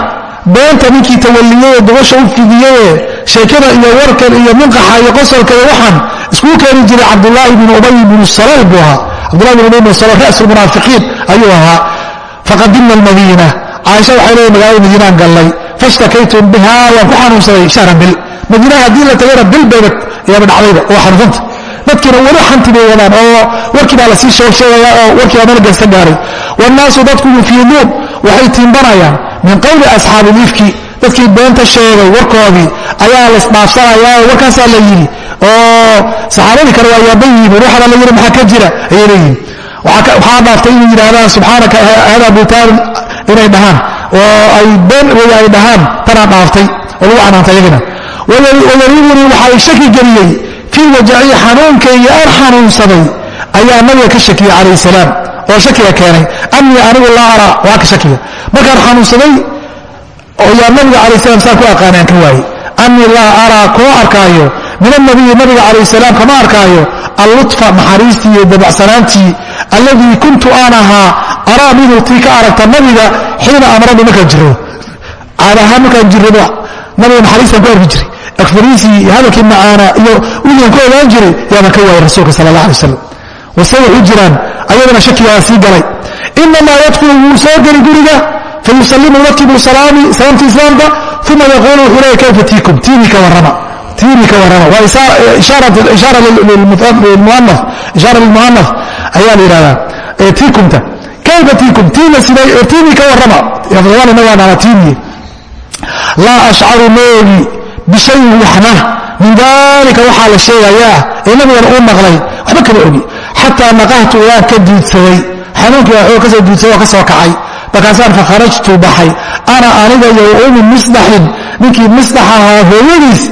beenta ninkii tawalliyey ee dubasha u fidiyeye sheekada iyo warkan iyo minqaxa iyo qosolka iyo waxaan iskuu keeni jiray cabdulaahi bn ubay bnu salal buu ahaa. Cabdullahi bin ubay bn salal ra's lmunaafiqiin ayuu ahaa. Faqadimna almadiina caaisha waxay leedahay magaalada madiinaan gallay. Fashtakaytum biha waan ku xanuunsaday shahran bil. Madiina haddii la tagayna bil bayba yaaba dhacdayba oo xanuunsanta dadkiina weli xanti bay wadaan oo warkii baa la sii sheegsheegaya oo warkii baa meel gasta gaaray. Wannaasu dadku yufiiduun waxay tiimbanayaan min qowli asxaabi lifki dadkii beenta sheegay warkoodii ayaa laisdhaafsanayaa warkaasaa la yidhi oo saxaabadii kale waa yaaban yihiin ruuxada la yidhi maxaa ka jira? Ayay leeyihiin waxaa dhaaftay inay yidhahdaan subxaanaka hada butaanun inay dhahaan. Oo ay been wey ay dhahaan tanaa dhaaftay oo lagu canaantay iyagana wayaribunii waxaa i shaki geliyey fii wajacii xanuunkayga aan xanuunsaday ayaa nabiga ka shakiyey calayh salaam oo shakiga keenay. Anii anigu laa araa waa ka shakiga markaan xanuunsaday oo yaa nabiga calayh salam saan ku aqaanay aan ka waayey anii laa araa kuma arkaayo. Min anabiyi nabiga calayh salaam kama arkaayo. Allutfa naxariistii iyo dabacsanaantii alladii kuntu aan ahaa araa minhu tii ka aragta nabiga xiina amrani markaan jirrado caad ahaan markaan jirrado nabiga naxariistaan ku arki jiray. Agfariisii iyo hadalkii macaana iyo wigaan ku ogaan jiray yaabaan ka waayay rasuulka sala allah alay wasalam wase waxu jiraan ayadana shakigaa sii galay. Inamaa yadkulu wuu soo geli guriga fayusalimu yatibu salaamti islaamka uma yaquulu wuxuu leeya kayfa tiikum? Tiini ka warrama. Tiini ka warrama. Waa ishaara lilmuanaf ayaa la yidhahdaa tiikumta. Kayfa tiikum? Tiina siday tiini ka warrama. Yafdaanina waa nala tiiniye laa ashcaru moogi bishayin waxna min dalika waxaa la sheegayaa. Ee nabigana uu maqlay waxba kama ogi xataa naqahtu waan ka duudsaday xanuunkii oo ka soo duudsada oo ka kacay markaasaan fakharajtu baxay ana aniga iyo umu misdaxin ninkii misdax ahaa hooyadiis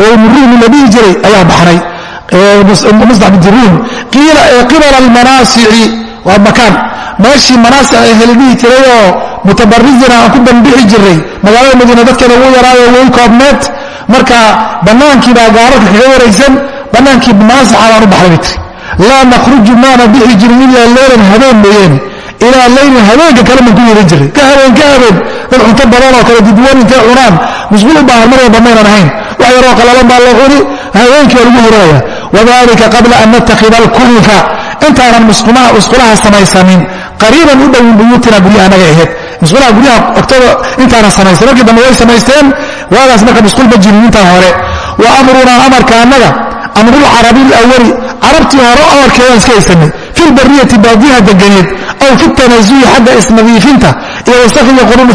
oo umuruhmi la jiray ayaa baxnay misdax binti ruhm qiila ee almanaasici waa makaan meeshii manaasic ee heli dhihi jirayoo mutabarizina aan ku dambixi jiray magaalada madiina dadkeeda ugu yaraayo way koobneed marka bannaankii baa gaararka kaga waraysan bannaankii manaasica baan u baxday bay tiri laa nakhruju maana bixi jirin ilaa leylan habeen mooyeene ilaa leylin habeenka kale man ku yeehan jiray ka habeen ka habeen. Dad cunto badan oo kale didwan intay cunaan. Musqul u baahan mar walba maynan ahayn. Wax yaroo qalalan baa la cuni. Habeenkii waa lagu hiranaya wadalika qabla an nattakhida alkunfa intaanan musqulaha samaysanin. Qariiban u dhowin buyuutina guryaha naga aheyd musqulaha guryaha agtooda intaanan samaysan markii dambe way samaysteen. Waagaas marka musqul ma jirin intaa hore. Wa amrunaa amarka annaga amrulcarabi alawali carabtii hore amarkeedaan iska haysanay fi lbariyati baadiyaha deganeed aw fi tanasuhi xagga isnadiifinta iyo wasakiga qurun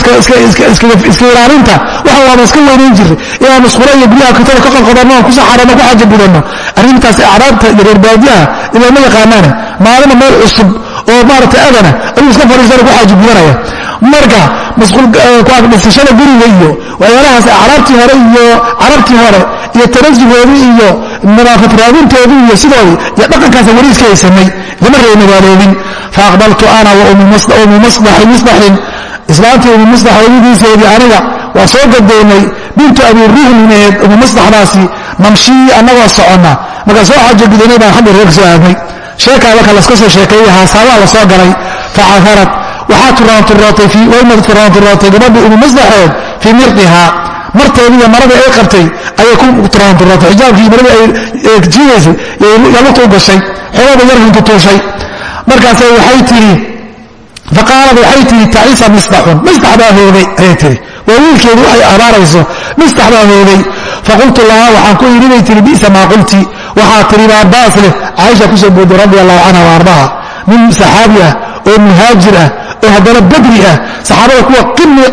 iska ilaalinta waxaan waaba iska weynayn jiray. Inaan musqula iyo guryaha katada ka qodqodanno aan ku saxaranno ku xaja budanno arrintaas acraabta iyo reer baadiyaha ilaa ma yaqaanaane maalina meel cusub oo maaragtay adana ayuu iska fadhiisana ku xaaji budanaya marka dhisashada guriga iyo waxyaalahaas acraabtii hore iyo carabtii hore iyo tanasuhoodii iyo nadaafad raadintoodii iyo sidoodii iyo dhaqankaasa weli iska haysanay lama reer magaaloobin faaqbaltu ana wa umu misdaxin islaantii umu misdax wadidiiseedii aniga waa soo gadoonnay bintu abi ruhmineed umu misdaxdaasi namshii annagoo soconna. Markaa soo xajo gudanay baan xagga reer ka soo aadnay. Sheekaa marka laska soo sheekeeyey haasaabaa la soo galay facafarad waxaa turaanturootay waymad turaanturootay gabadhii umu misdaxeed fii mirdihaa marteediiyo maradii ay qabtay ayay ku turaanturootay xijaabkii maradii ay jiidaysay yalugta u gashay xoogada yar hintutuushay markaasa waxay tii faqaalad waxay tihi tacisa misdaxun misdax baa hooday ayay tihi waa wiilkeedu waxay abaarayso misdax baa hooday faqultu lahaa waxaan ku yidhi bay tihi bisa maa qulti waxaa tihi baa baas leh caaisha ku soo booday radi allahu canha wa nin saxaabi ah oo muhaajir ah oo haddana badri ah saxaabada kuwa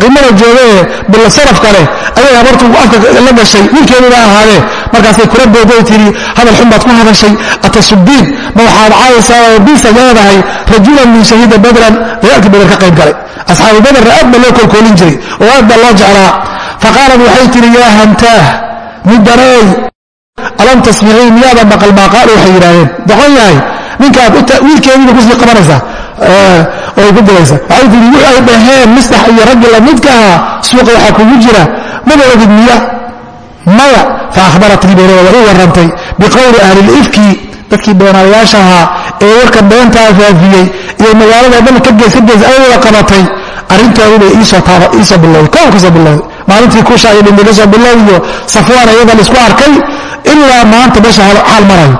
qimada jooga ee bilasarafka leh ayay habartu afka la gashay wiilkeeduna ahaadee markaasay kula booday tihi hadal xun baad ku hadashay atasubiin ma waxaad caayaysaa oo bisaad leedahay rajulan min shahiida badran dagaalkii badar ka qayb galay. Asxaabu badarna aad baa loo kolkoolin jiray oo aad baa loo jeclaa. Faqaalat waxay tihi yaa hantaah middaneey alam tasmiciin miyaada maqal maaqaal waxay yidhaahdeen? Doqon yahay ninkaad wiilkeediiba ku sii qabanaysaa oo ay ku dilaysa waxay tihi ay dhaheen misdax iyo raggi lamidka ahaa suuqa waxaa kugu jira. Maba ogid miya maya fa ahbaratnii beenada waa ii warrantay biqowli ahli lifki dadkii beenaalayaasha ahaa ee warka beentaa faafiyey iyo magaalada dhan ka gees ka gees ay wada qabatay arrintoodii bay iisoo bilowday kow ka soo bilowday maalintii kuusha iyo dhimbi ka soo bilow iyo safwaan iyada la isku arkay ilaa maanta meesha xaal marayo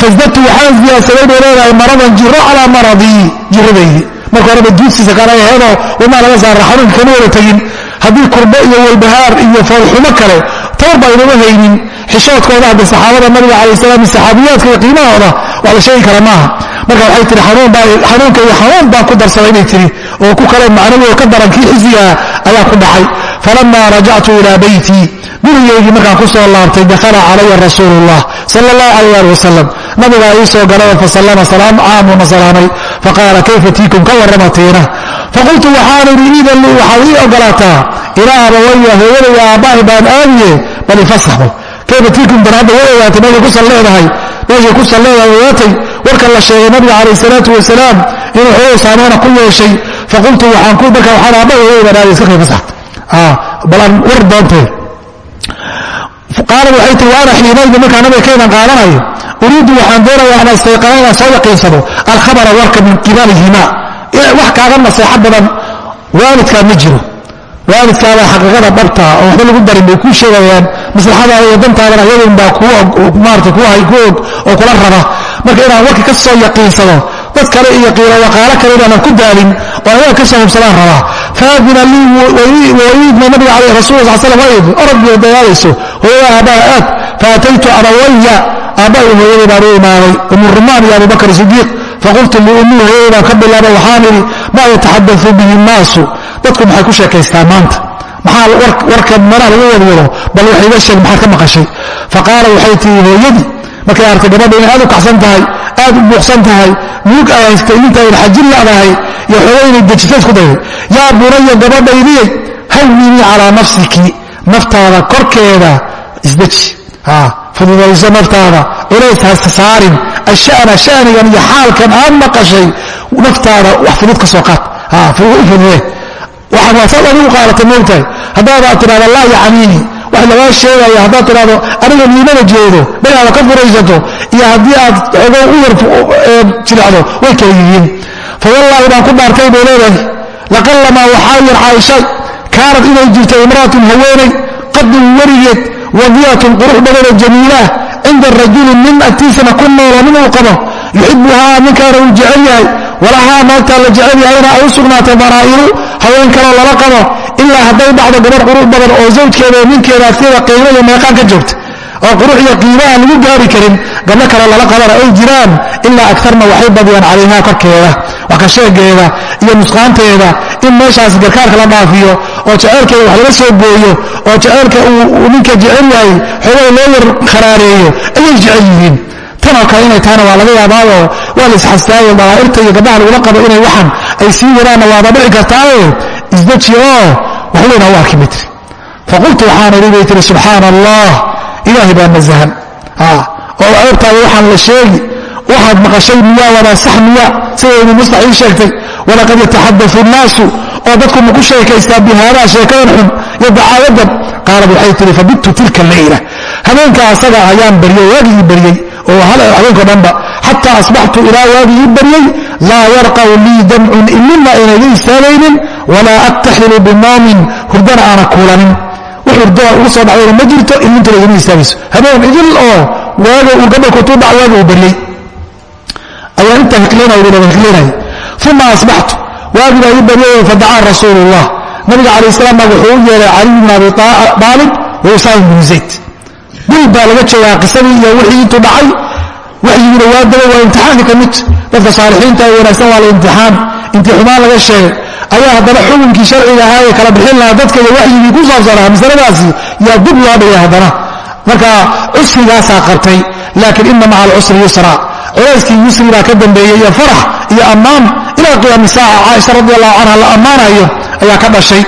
fasdadtu waxaan siyaadsaday bay leedahay maradan jiro calaa maradii jiradaydii marka horeba duudsiisa kale aheedoo wamaa laga saara xanuunka kama wada tegin haddii kurbo iyo walbahaar iyo foolxumo kale tabar baa inama haynin. Xishoodkooda hadda saxaabada nabiga calay salam saxaabiyaadka iyo qiimahooda wax la sheegi kara maaha. Marka waxay tihi xanuunka iyo xanuun baan ku darsaday inay tihi oo ku kale macnawi oo ka daran kii xisigaa ayaa ku dhacay falamaa rajactu ilaa beytii gurigaygii markaan ku soo laabtay dakhala calaya rasuulu sala allahu alayh ali wasalam nabigaa ii soo galay fasallama salaam caamuna salaamay faqaala kayfa tiikum ka warramatiina faqultu waxaan idhi iidan lii waxaad ii ogolaataa ilaa abawaya hooyadaya aabbahay baan aadiye bal ifasaxbo kayfa tiikum dan hadda way ogaatay meeshay ku salleedahay meeshay ku salleedahay ogaatay warka la sheegay nabiga calayh salaatu wasalaam inuu xoogay saameyna ku yeeshay faqultu waxaan ku marka waxaan aabbahay hooyay baan aadiye iska kay fasaxta bal aan war doontay qaalat waxay tii waana xiinaydi markaa nabiga ka idan qaadanayo uriidu waxaan doonayaa ana istayqana inaan soo yaqiinsado alkhabara warka min qibalihima wax kaaga naseexo badan waalidkaa ma jiro. Waalidkaabaa xaqiiqada dhabtaa oo waxba lagu darin bay kuu sheegayaan. Maslaxadaada iyo dantaadana iyadunbaa maarata ku og oo kula raba. Marka inaan warka ka soo yaqiinsado dad kale iyo qiilo waqaalo kale inaanan ku daalin oo ayaga ka soo hubsadaan rabaa faadina lii waiidna nabiga aleh rasul sal slam waa idin orod bay dagaalayso hooyada aabbaha aad faataytu abawaya aabbaha iyo hooyadii baan u imaaday umurumaan iyo abubakr sidiiq faqultu liummii hooyadii baan ka bilaabay waxaan idhi maa yataxadau bihi nnaasu dadku maxay ku sheekaystaan maanta maxaa warka meelaha lagu wadwado bal wax iga sheeg maxaad ka maqashay faqaala waxay tii hooyadii markay artay gabadha inay aad u kacsan tahay aad u buuqsan tahay murug ay haystay intayn xajin ladahay iyo xooga inay dejisa isku dayday yaa bunaya gabadhaydiyey hawinii calaa nafsiki naftaada korkeeda isdeji fududayso naftaada culays hasta saarin ashana shanigan iyo xaalkan aad maqashay naftaada wax fudud ka soo qaad. Fudude waxaad adigu qaadatay moogtahay haddaad tidhahdo laa yacniini wax lagaa sheegaya haddaad tidhahdo aniga niimada jeedo dhagaada ka furaysato iyo haddii aad xogo u yar jiracdo way kala yihiin? Fawallaahi baan ku dhaartay bay leedahay. Laqallamaa waxaa yar caaisha kaanad inay jirto imra'atun haweenay qadun werigeed wadiyatun qurux badanoo jamiilaah cinda rajulin nin agtiisana ku noolo nin uu qabo yuxibuhaa ninkaana uu jecel yahay walahaa naagtaa la jecel yahayna ay u sugnaatay daraa'iru haween kaloo lala qabo ilaa hadday dhacdo gabar qurux badan oo zawjkeeda oo ninkeeda agteeda qiimo iyo meeqaan ka joogta oo qurux iyo lagu gaari karin gabdho kaloo lala qabana ay jiraan ilaa agtarna waxay badiyaan calayhaa korkeeda wax iyo nusqaanteeda in meeshaas garkaarka la dhaafiyo oo jeceelkeeda wax laga soo gooyo oo jeceelka uu ninka jecel yahay xoogay loo yar kharaareeyo ayay jecel yihiin. Tanoo kale inay tahana waa laga yaabaaoo waa la isxastaayo dalaa'irta iyo gabdhaha lagula qabo inay waxan ay sii wadaanna waaba dhici kartaaye isdeji waxweyna u arki mitri. Faqultu waxaan idhi bay tihi subxaana allah ilaahay baa nasahan oo ceebtaada waxaan la sheegi waxaad maqashay miyaa wadaa sax miya sida ibnu mustax ii sheegtay walaqad yataxadau nnaasu oo dadku ma ku sheekaystaa bihaadaa sheekadan xun iyo dacaayadan qaalad waxay tihi fabidtu tilka leyla habeenkaa asaga ayaan baryey waagii baryey oo habeenko dhanba xataa asbaxtu ilaa waagii ii baryey laa yarqaw lii damcun ilina aynaga istaagaynin walaa aktaxilu binoomin hurdana aana kuulanin. Wax hurdoa ugu soo dhacdayna ma jirto ilintuna igama istaagayso. Habeen idil oo waaga uu gabalkutuu dhac waaga uu baryey ayaan intaa hiklinay uma asbaxtu waagii baa ii baryayo fadacaa rasuulu llah nabiga calayh salaam baa wuxuu u yeeray cali bn abi aalib wa usaama bnu zayd. Dil baa laga joogaa qisadii iyo wixii intuu dhacay waxyiguna waa daba waa imtixaanka ka mid. Dadka saalixiinta ee wanaagsan waa la imtixaan intii xumaan laga sheegay. Ayaa haddana xukunkii sharciga ahaa ee kala bixin lahaa dadka iyo waxyigii ku saabsanaa masaladaasi yaa dib loo dhigay haddana. Marka cusrigaasaa qabtay laakiin ina maca alcusri yusra. Culayskii yusri baa ka dambeeyey iyo farax iyo ammaan. Ilaa qiyaami saaca caaisha radi allahu canha la ammaanayo ayaa ka dhashay.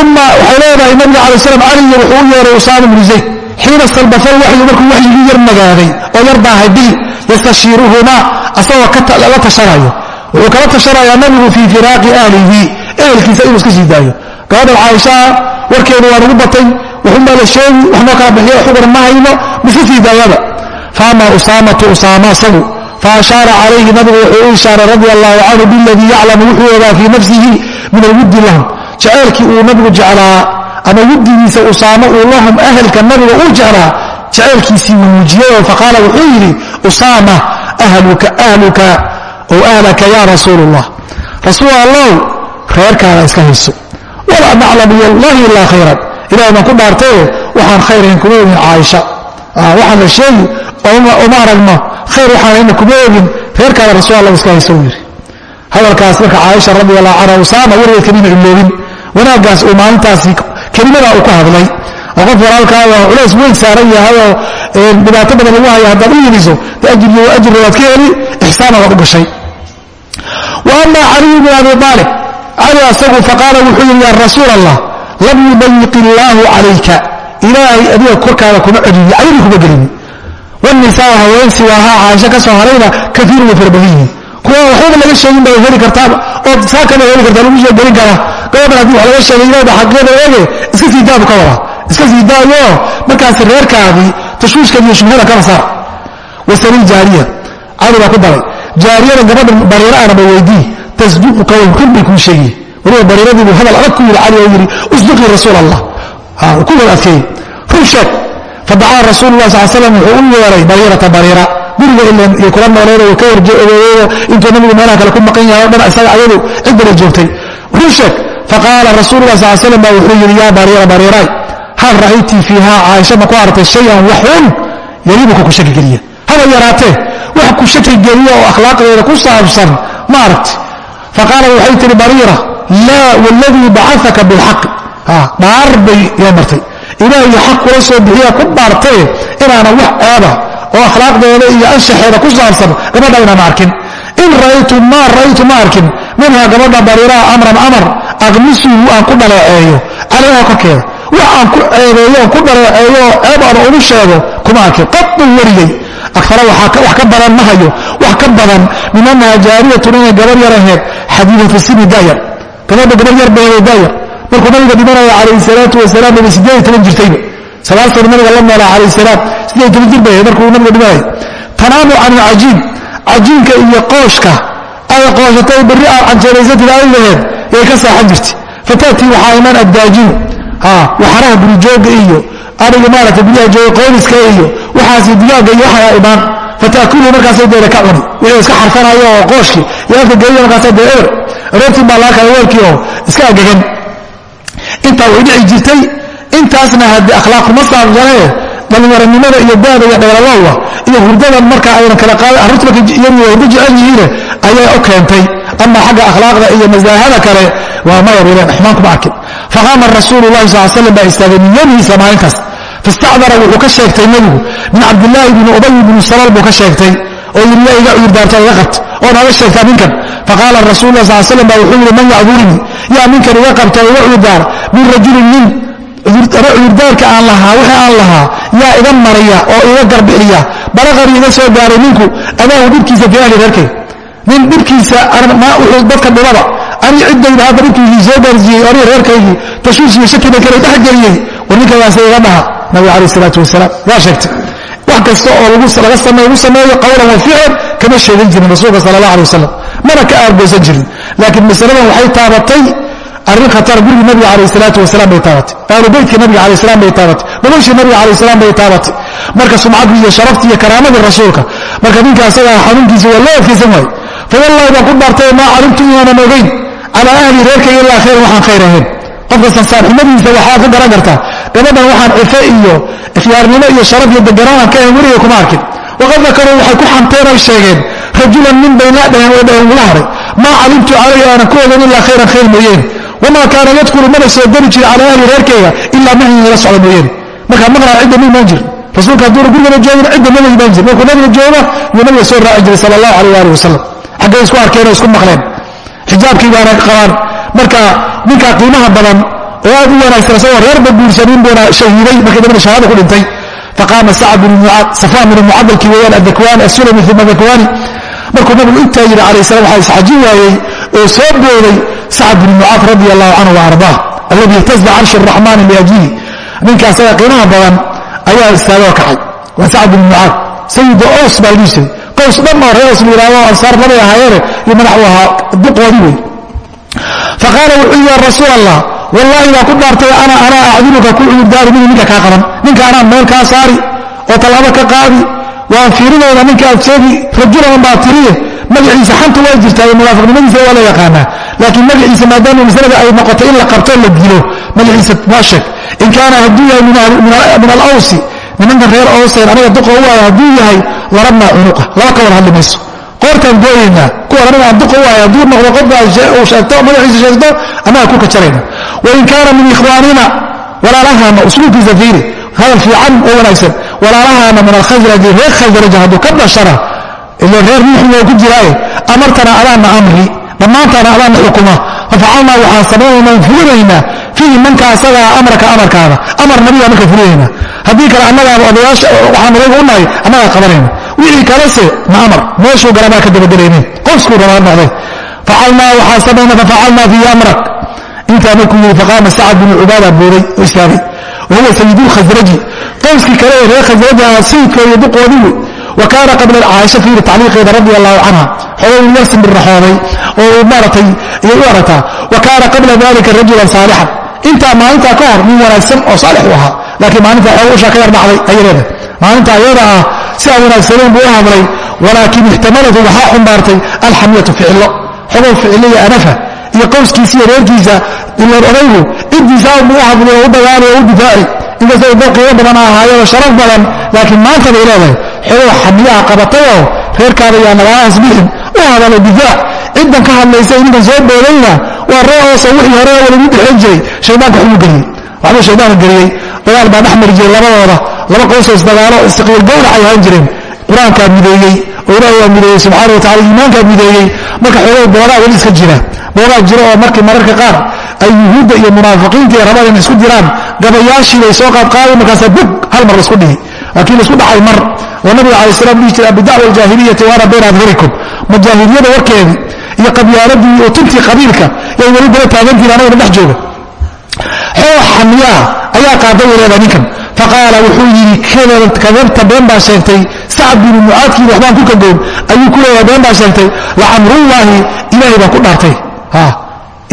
Uma waxay leedahay nabiga alay slam caliga wuxuu u yeeray usaama bnu zayd. Xiina stalbafal waxyu markuu waxyigii yar nagaaday oo yar baahay bil yastashiiruhumaa asagoo la tashanayo wuxuu kala tashanayaa nabigu fii firaaqi ahlihi ehelkiisa inuu iska sii daayo. Gabadhan caaishaa warkeedu waa nagu batay wuxunbaa la sheegi wax noo kala bixiyo xubar ma hayno mise sii daayaba. Faama usaamatu usaama asagu faashaara calayhi nabigu wuxuu u ishaaray radia allahu canhu biladii yaclamu wuxuu ogaa fii nafsihi min alwuddi lahum. Jaceylkii uu nabigu jeclaa ama wuddigiisa usaamo uu lahum ahelka nabiga uu jeclaa jaceylkiisii muujiyayoo faqaala wuxuu yidhi usaama ahluka ow ahlaka ya rasuul allah rasuul allow reerkaada iska hayso. Walaa naclamu wallahi ilaa khayran. Ilahay baan ku dhaartaye waxaan khayrayn kuma ogin caaisha. Waxaan la sheegi uma aragno khayr waxaanayna kuma ogin reerkaada rasuul allah iska hayso uu hadalkaas marka caaisha radi allahu canha usaama wargeed kamina wanaaggaas uu maalintaasi kelimadaa uu ka hadlay. Oo qof walaalkaada culays weyn saaran yahay oo dhibaato badan lagu haya haddaad u yimiso de ajri waad ka heli ixsaana waad u gashay ama caliyu bn abi aalib cali asagu faqaala wuxuu yidhi ya rasuul allah lam yubayiq illaahu calayka ilaahay adiga korkaada kuma celini cayni kuma gelini wanisaa haween siwaahaa caaisho ka soo harayna kaiirun way fara yihiin kuwa waxbaba laga sheegin baa heli kartaaba ood saakana heli kartaa lagu soo gelin karaa gabadhan haddii wax laga sheegay ilaada xaqeeda eege iska sii daabu ka wadaa iska sii daayo markaasi reerkaadii tashwiishkeed iyo shubhada kala saar wasalil jaariya cali baa ku daray jaariyada gabadha bariiro aanaba weydii tasduquka way run bay kuu sheegiye waliba bariiradiibuu hadal adag ku yidhi cali oo yidhi usduqii rasuul allah ku wada adkeeyey. Run sheeg fadacaa rasuulu lah sal slam wuxuu u yeeray bariirata bariira guriga iyo kula nooleed ka warjeedo intuu nabigu meelaha kale ku maqan yahay o dhan isaga ayadu ciddala joogtay. Run sheeg faqaala rasuulu lah sal slam baa wuxuu yidhi yaa bariira bariiray hal ra'aytii fiiha caaisha ma ku aragtay shayan waxun yariibuka ku shaki geliya haba yaraatee wax ku shaki geliya oo akhlaaqdeeda ku saabsan ma aragti. Faqaala waxay tihi bariira laa wladii bacaka bilxaqi dhaar bay ila martay. Ilaahiyo xaq kula soo bixiya ku dhaartaye inaanan wax ceeba oo akhlaaqdeeda iyo anshaxeeda ku saabsan gabadha inaan arkin. In ra'aytu maa ra'aytu ma arkin. Minhaa gabadha bariiraha amran amar aqmisuhu aan ku dhaleeceeyo. Calayha korkeeda wax aan ku ceebeeyo aan ku dhaleeceeyo ceeb aan ugu sheego kuma arkin qadun warigay agara wax ka badan ma hayo. Wax ka badan min annaha jaariyatun inay gabar yar aheed xadiidatu sini daayar gabadha gabar yar beeday daayar markuu nabiga dhimanaya calayhi salaatu wasalaam bay sideed iyo toban jirtayba. Sagaal sano nabiga la noolaa calayhi salaam sideed iyo toban jir bay markuu nabiga dhimanaya. Tanaamu can alcajiin cajiinka iyo qooshka ay qooshatay berri aad canjeeraysatid ay laheed yay ka saaxan jirtay. Fataatii waxaa iman addaajinu waxaraha gurujooga iyo ariga maarata guryaha jooga qoyniska iyo waxaasi digaaga iyo waxaa imaan. Fataakulu markaasay deeda ka cuni. Wixii iska xarfanayo oo qooshkii iyo afka geeya markaasa dee eber aroortii baa laga kala weelkii oo iska agagan intaa way dhici jirtay intaasna haddii akhlaaq kuma saabsanee dhallinyaranimada iyo daada iyo dheelalowga iyo hurdadan marka aynan kala qaada arrintu marka yariyo hurdo jecel yihiine ayaa u keentay ama xagga akhlaaqda iyo masaahada kale waa mayar yeleen xumaan kuma arkin faqaama rasuulu lahi sal slam baa istaagay min yowmihiisa maalintaas fastacdara wuxuu ka sheegtay nebigu min cabdilaahi bni ubay bni salal buu ka sheegtay oo yidhi yaa iga cuyurdaarta iga qabta oo naga sheegtaa ninkan faqaala rasul lah sal slam baa wuxuu yidhi man yacdurinii yaa ninkan iga qabta oo iga cuyurdaara min rajulin nin cuyurdaarka aan lahaa wixii aan lahaa yaa iga maraya oo iga garbixiya balaqanii iga soo gaaray ninku adaahu dhibkiisa fi ahli reerkay nin dhibkiisa dadka dhibaba. Ani ciddayda hadda dhibkiisii soo gaarsiiyey aniga reerkaygii tashuushiyo shakiba kale dhexgeliyey war ninkayaasa iga dhaha nabig alayh isalaatu wasalaam. Waa sheegtay. Wax kasta oo laga sameeyo qawlan wa ficlan kama sheegan jirin rasuulka sala allah alay wasalam mana ka aargoosan jirin. Laakiin masaladan waxay taabatay arrin khatar gurigii nabiga calayh salaatu wasalaam bay taabatay. Ahlu beytka nabiga calayh salaam bay taabatay. Noloshii nabiga calayh salaam bay taabatay. Marka sumcadii iyo sharaftii iyo karaamadii rasuulka. Marka ninka asagaa xanuunkiisa waa loo adkaysan waaye fawallahi baan ku dhaartay maa calimtu inaanan ogayn calaa ahli reerkayga ilaa khayran waxaan khayr ahayn. Qofka sansaarxumadiisa waxaa ka garan kartaa gabadhan waxaan cife iyo ifyaarnimo iyo sharaf iyo deganaanan ka ahayn weliga kuma arkin. Waqad dakaruu waxay ku xanteen oy sheegeen rajulan nin bay la dhaheen oo dhaheen wula haray. Maa calimtu calayhi aanan ku ogan ilaa khayran khayr mooyeene wamaa kaana yadkulu mana soo geli jiri calaa ahli reerkayga ilaa mahyin la socda mooyeene markaa maqnaa cidda ma imaan jir rasuulka hadduuna gurigana joogin cidda mama imaan jir markuu nabiga jooga yuu nabiga soo raaci jiray sala allahu alayh alih wasalam xaggay isku arkeen oo isku maqleen xijaabkii baana qabaan. Marka ninkaa qiimaha badan oo aad u wanaagsan isagoo reerba guursanin buuna shahiiday markii dambana shahaada ku dhintay faqaama sacad binu mucaad safaan binu mucadalkii weeyaan addakwani asulami uma dakwani markuu nabigu intaa yidhi calayh salam waxaa isxajin waayey oo soo booday sacad binu mucaad radi allahu canhu wa ardaa alladii ihtazda carshi araxmaani liajlihi ninka asaga qiimaha badan ayaa istaagoo kacay waa sacad binu mucaad sayida oos baa dhihi jiray qows dhan oo reer oos la yidhahdo ansaar labay ahaayeene iyo madaxu ahaa duqoodi wey faqaala wuxuu ya rasuul allah wallaahi baa ku dhaartay ana anaa acdiluka ku cudurdaari minu ninka kaa qaban. Ninka anaan meel kaa saari oo tallaabo ka qaadi waan fiirinayna ninka aad sheegi rajulan baa tiriye magaciisa xanta waa jirtaa iyo munaafiqnimadiisa waa la yaqaanaa. Laakiin magaciisa maadaama masalada ay noqotay in la qabto la dilo magaciisa waa sheeg. In kaana hadduu yahay min alawsi nimankan reer awseen aniga duqa u ahay hadduu yahay larabnaa cunuqa laba ka war hadli mayso. Qoortaan gooyaynaa kuwa aniga aan duqa u ahay hadduu noqdo qofka uu sheegto magaciisa sheegto annaga ku kajarayna wain kaana min ikhwaanina walaalahaana usluubkiisa fiiri hadal fiican oo wanaagsan. Walaalahaana min alkhasraji reer khasraja hadduu ka dhashana ila reer nuuxin waa ku jiraaye amartana adaana amri dhammaantaana adaana xukuma. Fafacalnaa waxaan samaynaynaa fulinaynaa fiihi manka asagaa amarka amarkaada amar nabiga marka fulinayna haddii kale annagaaba odayaasha waxaan odaga u nahay annagaa qabanayna. Wixii kalese ma amar. Meeshuu galabaa ka dabagelaynin qoyskuu rabaa noqday. Facalnaa waxaan samaynaa fafacalnaa fiihi amrak. Intaa markuu yidhi faqaama sacad binu cubaada booday oo istaagay wahuwa sayidulkhasraji qowskii kale ee reer khasraji ah sayidkooda duqoodii wey wa kaana qabla caaisha fiiri tacliiqeeda radi allahu canha. Xogay yarsin birraxooday oo maaratay ayay u aragtaa. Wa kaana qabla dalika rajulan saalixan intaa maalintaa ka hor nin wanaagsan oo saalix u ahaa laakiin maalintaa xoog ushaa ka yar dhacday ayay leedahay maalinta ayada ah si aan wanaagsaneen buu u hadlay walaakin ixtamalatu waxaa xumbaartay alxamyatu ficilo xogow ficiliya anafa iyo qowskiisa iyo reerkiisa ilan odaygu ciddiisa buu u hadlay oo u dagaali oo u difaaci. Inkastoo dad qiimo badan ahaayoo sharaf badan laakiin maanta bay leedahay. Xogow xamiyaha qabatayoo reerkaada yaa nagaahas bixin u hadalo difaac. Ciddan ka hadlaysa ninkan soo boodayna waa ree ooso wixii hore walagu dhexeen jiray. Shaydaanka xumuu geliyey. Waxbuu shaydaanka geliyey dagaal baa dhex jiray labadooda. Laba qoysoo isdagaalo istiqiil gowracay ahaan jireen. Qur'aankaa mideeyey oo ilahi waa mideeyey subxaana wa tacala iimaankaa mideeyey marka xoogay boodaa weli iska jira. Boodaa jira oo markii mararka qaar ay yuhuudda iyo munaafiqiinta iyo rabada inay isku diraan gabayaashii bay soo qaadqaaday markaasaa bug hal mar la isku dhihi. Laakiin la isku dhacay mar. Oo nabiga cala slam dhihi jira bidacwa aljaahiliyati waana bayna adharikum. Ma jaahiliyada iyo qabyaaladii iyo tuntii qabiilka yay weli daba taagantihin anagana dhex jooga xoog xamiyaha ayaa qaaday leeda ninkan. Faqaala wuxuu yidhi kadabta been baa sheegtay sacad binu mucaadkii waxbaan ku kagoon ayuu ku leeyahay been baa sheegtay lacamrullaahi ilaahay baan ku dhaartay.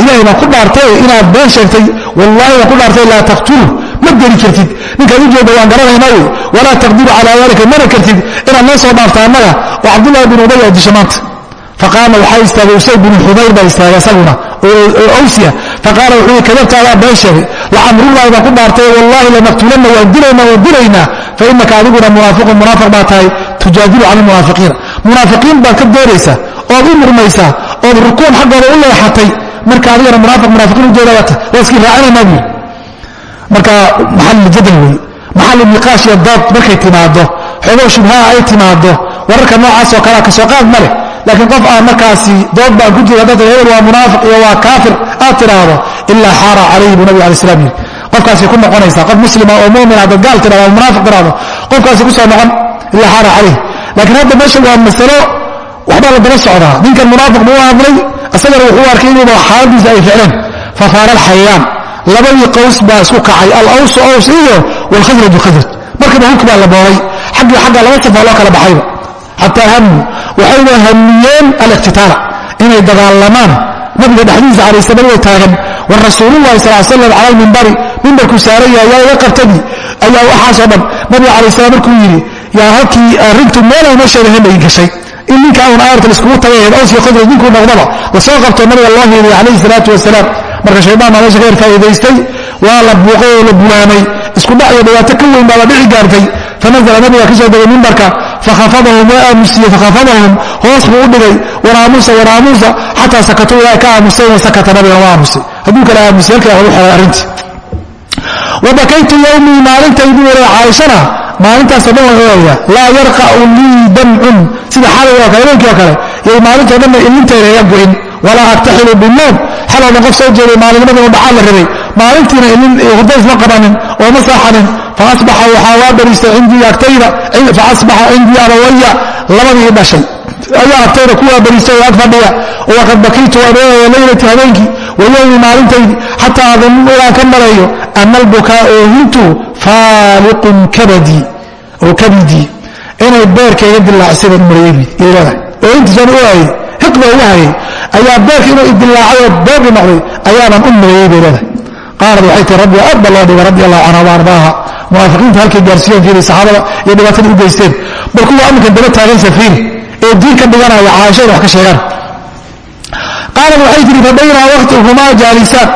Ilaahay baan ku dhaartay inaad been sheegtay wallaahi baan ku dhaartay laa taqtulu ma geli kartid. Ninkaad u jeedda waan garanaynaa wey. Walaa taqdiru calaa daalika mana kartid. Inaad noo soo dhaafta annaga oo cabdullahi bin ubay aad disho maanta. Faqaama waxaa istaagay usayd binu xumayr baa istaagay isaguna oo awsiya. Faqaala wuxuu yii kadabtaadaa been sheegay lacamrullaahi baan ku dhaartay wallaahi lanaqtulanna waan dilaynaa waan dilaynaa fa inaka adiguna munaafiqun munaafiq baa tahay tujaadilu cala almunaafiqiina munaafiqiin baad ka doonaysaa ood u murmaysaa ood rukuun xaggooda u leexatay marka adigana munaafiq munaafiqiin ujeeda waa iskii raacinaynaa buu yidhi marka maxalljadal wey maxal niqaash iyo dood markay timaado xoogow shubhaha ay timaado wararka noocaasoo kalea ka soo qaad ma leh. Laakiin qof aan markaasi dood baan ku jira dad hebel waa munaafiq iyo waa kaafir aad tidhaahdo ilaa xaara calayhi buu nabig alai slam yidhi. Qofkaasay ku noqonaysaa qof muslima oo mumin haddaad gaal tidhahdo ama munaafiq tidhahdo qofkaasi ku noqon ilaa xaara calayh laakiin hadda meesha waa masalo waxbaa la daba socdaa. Ninkan munaafiq buu hadlay isagana wuxuu arkay inuuba xaaladiisa ay ficleen. Fafaara alxayaan labadii qaws baa isku kacay alawsu aws iyo wlkhasraju khasraj markiiba hubki baa la booray. Xaggii xagga laba safaa loo kala baxayba. Xataa hamu waxayna hamiyeen aliqtitaala inay dagaalamaan. Nabiga dhexdiisa calay salam way taagan wa rasuululahi sal slam cala lmimbari mimbarkuu saaran yahay yaa iga qabtadii ayaa waxaasoo dhan nabiga calay salam markuu yidhi yaa halkii arrintu meelay meesheeda hemay gashay. In ninka un aayarta laiskugu tagay awsiyo khasraj ninkuu noqdaba la soo qabto nabiga loo hiiriya calayhi salaatu wasalaam marka shaydaan baa meesha ka yar faa'iidaystay waa la buuqay oo la bulaamay isku dhac iyo dhibaato ka weyn baa la dhici gaartay. Fanazla nabiga ka soo degay mimbarka fakhafadahum waa aamusiye fakhafadahum hoos buu u dhigay wanaamusa wanaamusa xataa sakatuu ilaa ka aamuseen wa sakata nabiga waa aamusay hadduu kala aamusay halkaa lagu xelay arrintii wabakaytu yowmii maalintaydu wala caaishana maalintaasoo dhan waan oogaya laa yarqa'u lii damcun sida xalay oo kale habeenkii oo kale yay maalintoo dhanna ilinteeda iga go'in. Walaa aktaxilu binuum xalowdan qof soo jeeday maalinnimadii u dhacaa la rabay. Maalintiina ilin hurdays ma qabanin oo ma saaxanin. Faasbaxa waxaa waa bariistay cindii agtayda. Faasbaxa cindii abawaya labadii dhashay. Ayaa agtayda kuwaa bariistay oo ag fadhiya. Waqad bakaytu waan oogaya leylati habeenkii wayowmi maalintaydi xataa adunnu ilaan ka maleeyo ana albukaa oohintu faaliqun oo kabidii. Inay beerkayga dilaacisay baan leedahay oohintiisaan u hayay hiqba ugu hayay ayaa beerka inuu idilaacay oo beerki noqday ayaanan u maleeyey bay leedahay. Qaalad waxay tii rabbi aad ba loo dhigay radi allahu canha wa ardaaha munaafiqiinta halkay gaarsiiyeen fiiri saxaabada iyo dhibaatadii u geysteen bal kuwa aminkan daba taagan safiiri ee diin ka dhiganaya caaisha in wax ka sheegaan. Qaalad waxay tihi fabaynaa waktihumaa jaalisaan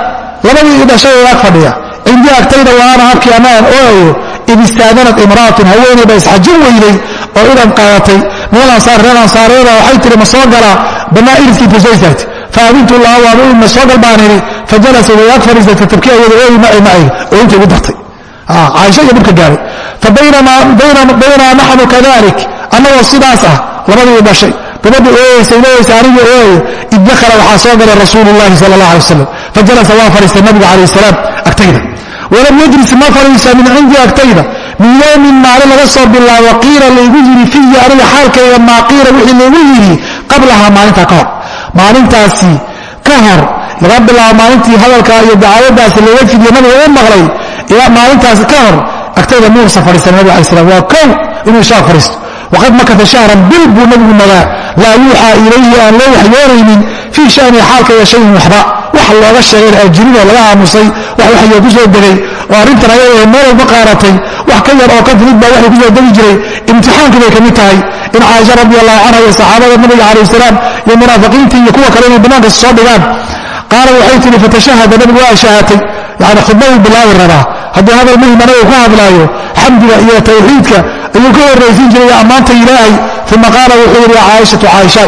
labadii i dhashay oo ag fadhiya cindii agtayda waana habkii ammaan ooayo id istaadanat imra'atun haweeney baa isxajin weyday oo idan qaadatay meel ansaar reer ansaareeda waxay tihi ma soo galaa bannaa iridkiinta soo istaagtay faadintu laha waaba ma soo gal baan idhi fajalasa way ag fadhiisatay tabkii ayada ooyi macay macayga oo inta igu dartay. Caaisha iyo dhibka gaaray. Fabaynaa naxnu kadalik annagoo sidaas ah labadii i dhashay. Gabadhii ooyeysa ilahaysa anigii ooyayo id dakhala waxaa soo galay rasuulu llahi sala allah alay wasalam fajalasa waa fadhiistay nabiga calayh salaam agtayda. Walam yajlis ma fadhiisa min cindii agtayda min yowmin maalin laga soo bilaabo qiila laygu yidhi fiyi aniga xaalkayga maa qiila wixii laygu yidhi qablahaa maalintaa ka hor. Maalintaasi ka hor laga bilaabo maalintii hadalka iyo dacaayadaasi laga fidiye nabiga u maqlay ilaa maalintaasi ka hor agtayda muusa fadhiista nabig alai slam waa kow inuu ishaaq fadhiisto waqad makata shahran bil buu nabigu nagaa laa yuuxaa ilayhi aan loo waxyoonaynin fii shanihi xaalkayga shayin waxba wax looga sheegay ajirinoo laga aamusay wax waxyo ku soo degay oo arrintan ayada meel walba qaaratay wax ka yar oo ka timid baa waxay ku soo degi jiray imtixaankii bay ka mid tahay in caaisha radi allahu canha iyo saxaabada nabiga calayh salaam iyo munaafiqiintii iyo kuwa kale inay bannaankas soo dhigaan qaala waxay tihi fatashahada nabigu waa shahatay yani khudbaduu bilaabi rabaa hadduu hadal muhiim anagu ka hadlaayo xamdiga iyo tawxiidka ayuu ka horraysin jiray ammaanta ilaahay uma qaala wuxuu yidhi caaishatu caaisha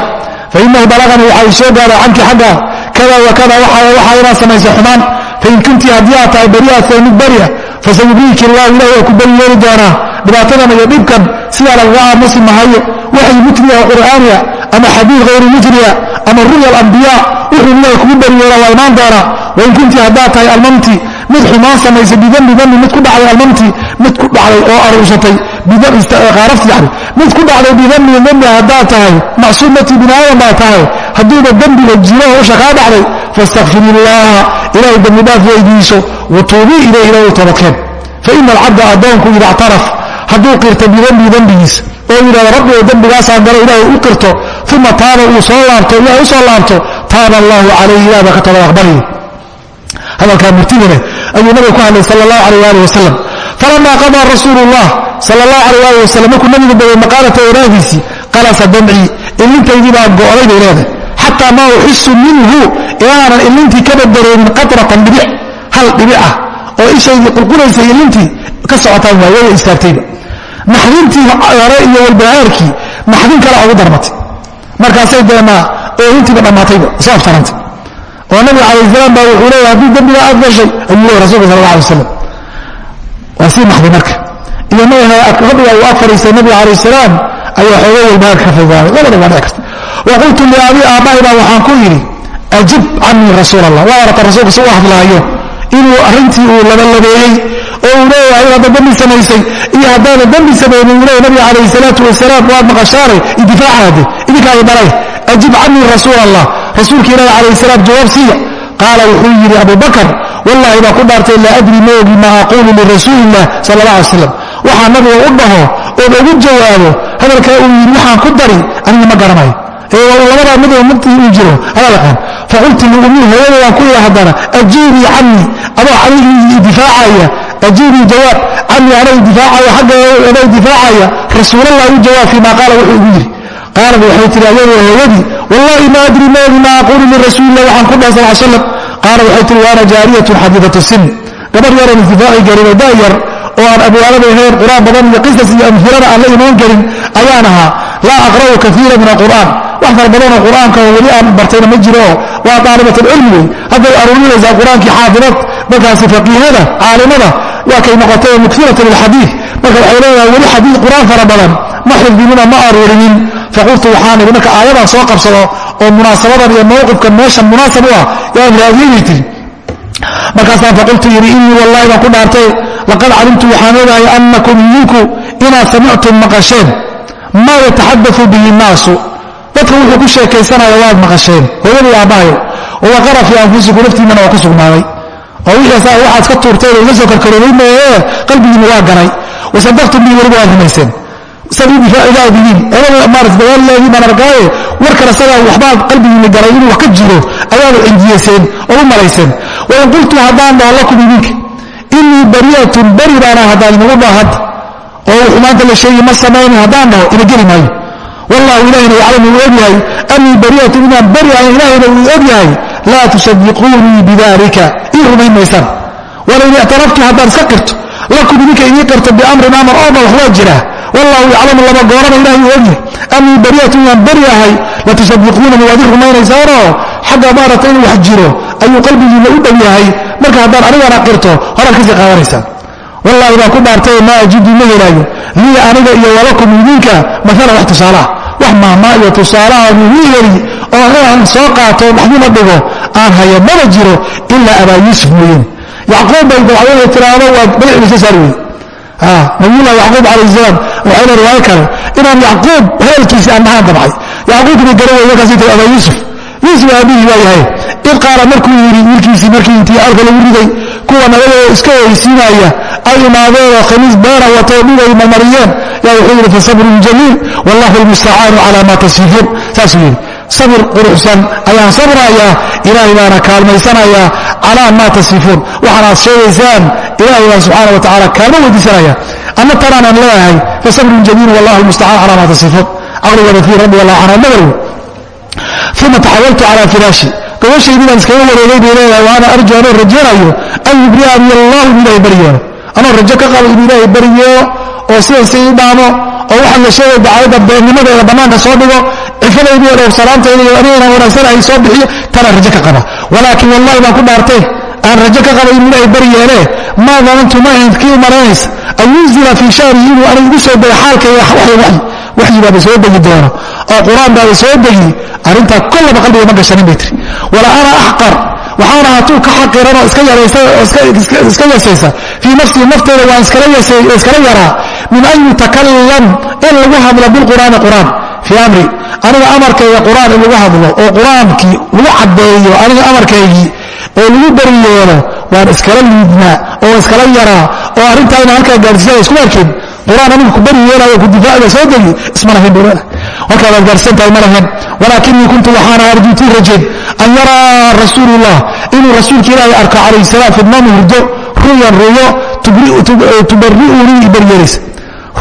fainahu balaganii waxaa ii soo gaara canki xagga. Kada wa kada waxaa inaad samaysay xumaan. Fain kunti haddii aad tahay beriaadka mid beriah fasayubiiki llahu ilahi waa ku beri yeeli doonaa. Dhibaatadan iyo dhibkan sidaa lagaga aamusi mahayo waxay mutliga qur'aaniya ama xadiid hayru mutliya ama ruya alambiya wuxuu ilahi kugu beri yeela waa imaan doonaa. Wain kunti haddaad tahay almamti mid xumaan samaysay bidambi dambi mid ku dhacday almamti mid ku dhacday oo yani mid ku dhacday bidami dmbi haddaad tahay macsuumati bini aadam baad tahay hadduuba dembiga jiraha usha kaa dhacday faاstakfir illaaha ilaahay dembidhaaf weydiiso watuubii ilayh ilahay toobadkeen faina alcabda addoonku ida ctaraf hadduu qirta bidambii dembigiis oo yidhahdo rabbigo dembigaasaan galo ilaahay u qirto uma taaba uu soo laabto ilahay u soo laabto taaba allahu calayh ilaah baa ka toobad aqbaliy hadalkaa murtida leh ayuu nabiga ku hadlay sala اllahu alayh ali wasalam falamaa qadaa rasuulu اllah sal اllahu alayh ali wasalam markuu nabigu bogay maqaalata oraahiisii qalasa damcii ilintaydii baa go'day bay leedahay xataa maa uxisu minhu ilaanan ilintii kaba dareemin qatratan dhibic hal dhibic ah oo ishaydii qulqulaysay ilintii ka socotaan waay waya istaagtayba naxdintii hore iyo walbahaarkii naxdin kale ugu darmatay markaasay deenaa oohintiiba dhammaatayba soo aftarantay oo nabiga calayh salaam baa wuxuu leeya haddii dembiga aad gashay ayuu leey rasulka sal alla alay wasalam sii naxday marka. Iyo nabiga uu ag fadhiistay nabiga calayh salaam ayaa xoogay walbahaarka ka fududaaday labada waa dhici karta wa qultu liabi aabbahay baa waxaan ku yidhi ajib canii rasuul allah waa arata rasuulka si u hadlaayo. Inuu arrintii uu labalabeeyey oo uu leeyahay hadda dembi samaysay. Iyo haddaana dembi samaynin uu leeya nabiga calayhi salaatu wasalaam waad maqashaare idifaacaade idinkaada dhalay ajib canii rasuul allah rasuulka ilaahi calayhi salaam jawaab siiya qaala wuxuu yidhi abubakar wallahi baa ku dhaartay laa adri ma ogi maa aquulu lirasuuli illah sala allah alay slam waxaa nabiga u dhaho oon ugu jawaabo hadalkaa uu yidhi waxaan ku dari aniga ma garanayo. Labadaa mid mugtii uu jiro yaqaan faqultu liumii hooyadayaan ku yidhi haddana ajiibii canii adoo anigii difaacaya. Ajiibii jawaab canii anay difaacaya xagga anay difaacaya. Rasuulallah u jawaab fii maa qaala wuxuu igu yidhi. Qaalad waxay tihi ayadoo hooyadii wallahi ma adri maogi maa aquulu lirasuulilah waxaan ku dhaha sal slam qaala waxay tihi waana jaariyatun xadiidatu sin. Gabadh yaran isdifaaci karin oo da'yar oo aan abwaalada ahayn qur'aan badan iyo qisas iyo amhilada aan la imaan karin ayaan ahaa laa aqra'u kaiira min alqur'aan. Wax fara qur'aanka oo weli aan bartayna ma jiro. Waa daalibatulcilmi wey hadday aruurinaysaa qur'aankii markaasi faqiihada caalimada waa noqotay mukfirata lilxadiid marka waxay leedahay weli xadiid qur'aan fara badan. Ma xifdinina ma aruurinin faqultu waxaan idhi marka aayadan soo qabsado oo munaasabadan iyo mawqifkan meeshan munaasab u ah yaan raadiyey tiri markaasaan faqultu yidhi innii wallahi baan ku dhaartay laqad calimtu waxaan ogahay annakum idinku inaad samictum maqasheen maa yataxadau bihi nnaasu dadka wuxuu ku sheekaysanaya waad maqasheen hooyadii aabbahayo wawaqara fii anfusikum naftiinnana waa ku sugnaaday oo wixiisa waxaad ka tuurteen oo iga soo karkaroobay mooyee qalbigiinna waa garay wasadaqtum bii weliba waad rumayseen sadii difaacidaadihiin edaa maarat dagaalleedii baan arkaaye war kale sagaa waxbaad qalbigiinna garay inuu wax ka jiro ayaadu cindiyeyseen oo u malayseen. Wain qultu haddaan dhaho lakum idinka inii bariyatun beri baana haddaan inagu dhahad oo xumaanta la sheegi ma samaynin haddaan dhaho ina geli maayo. Wallahu ilahina yaclamu uu ogyahay anii bariyatun inaan beri ahan ilahina uu ogyahay laa tusadiquunii bidalika ii rumayn maysaan. Walain ictaraftu haddaan iska qirto lakum idinka idii qirto biamrin amar oo dhan wax waa jiraa wallahu yaclamu laba goorana uu ogyahay. Anii bariyatun inaan beri ahay latusadiquunani waad ii rumaynaysaanoo xagga maarata inuu wax jiro ayuu qalbigiina u dhow yahay. Marka haddaan anigana qirto horaad ka sii qaadanaysaan. Wallahi baan ku dhaartay maa ajidu ma helaayo lii aniga iyo walakum idinka maalan wax tusaalaha. Wax maahmaa iyo tusaalaha heli oo inaan soo qaato dhaxdima dhigo aan haya maba jiro ilaa abaa yuusuf mooyeen. Yacquub bay dawacdada tiraahdo waa magacdiisa saar wey nabiyullahi yacquub calayh salaam waxay le riwaayo kale inaan yacquub hadalkiisi aan dhahaan dabcay. Yacquubkina gara wey markaasii tiri abaa yuusuf yuusuf aabihii waa yahay. Id qaala markuu yidhi wiilkiisii markii intii alka lagu riday kuwa nabadooda iska weysiinaya ay imaadeenoo khamiis beena watoo dhigay marmariyeen? Yaa wuxuu yidhi fasabrun jamiil wallahu lmustacaanu calaa maa tasifuun saasuu yidhi sabir quruxsan ayaan sabrayaa ilaahay baana kaalmaysanayaa calaa maa tasifuun. Waxaan aad sheegaysaan ilaahay baan subxaana wa tacala kaalmo weydiisanaya. Anna tanaanan leeyahay fasabrun jamiil wallahu lmustacaan calaa maa tasifuun. Caqligooda fii rabbi allah canaa nadarw uma taxawaltu calaa firaashi. Gabashaydii baan iskaga wareegay bay leedahay wa ana arju anoo rajaynayo an yubri'ani allahu in ilahay baryeelo anoo rajo ka qabo inuu ilaahay baryeelo oo sidan si ii dhaamo oo waxaan la sheegay dacwada beennimadeeda bannaanka soo dhigo cifadaydi iyo dhowrsanaantayda iyo anigana wanaagsanahay soo bixiyo tanaan rajo ka qaba. Walaakin wallahi baan ku dhaartay aan rajo ka qaba inuu ilaahay baryeele maa danantu ma ahayd kii u malaynaysa an yunzila fii shahrihi inuu anigu igu soo dego xaalkayga waxyi waxyi baaba soo degi doono oo qur'aan baaba soo degi arrintaa kollaba qalbiga ma gashanin bay tiri wala ana axqar waxaana hatuu ka xaqiran oo iska yasaysa fii nafsii nafteeda waan iskala yaraa min an yutakalam in lagu hadlo bilqur'aani qur'aan fii amri aniga amarkayga qur'aan in lagu hadlo oo qur'aankii lagu caddeeyo aniga amarkaygii oo lagu beriyeelo waan iskala liidnaa oo iskala yaraa oo arrintaa ina halkaa gaarsiisada isku arkin quraan aniga ku beri yeelaayo ku difaacda soo degi isma lahayn bay leedahay halkaadaad gaarsantahay ma lahayn walaakinii kuntu waxaana arjuutii rajayn an yaraa rasuulullah inuu rasuulka ilaahay arko calayh salaam fidnaamu hurdo ruyan ruyo tubari'unii ibaryeelaysa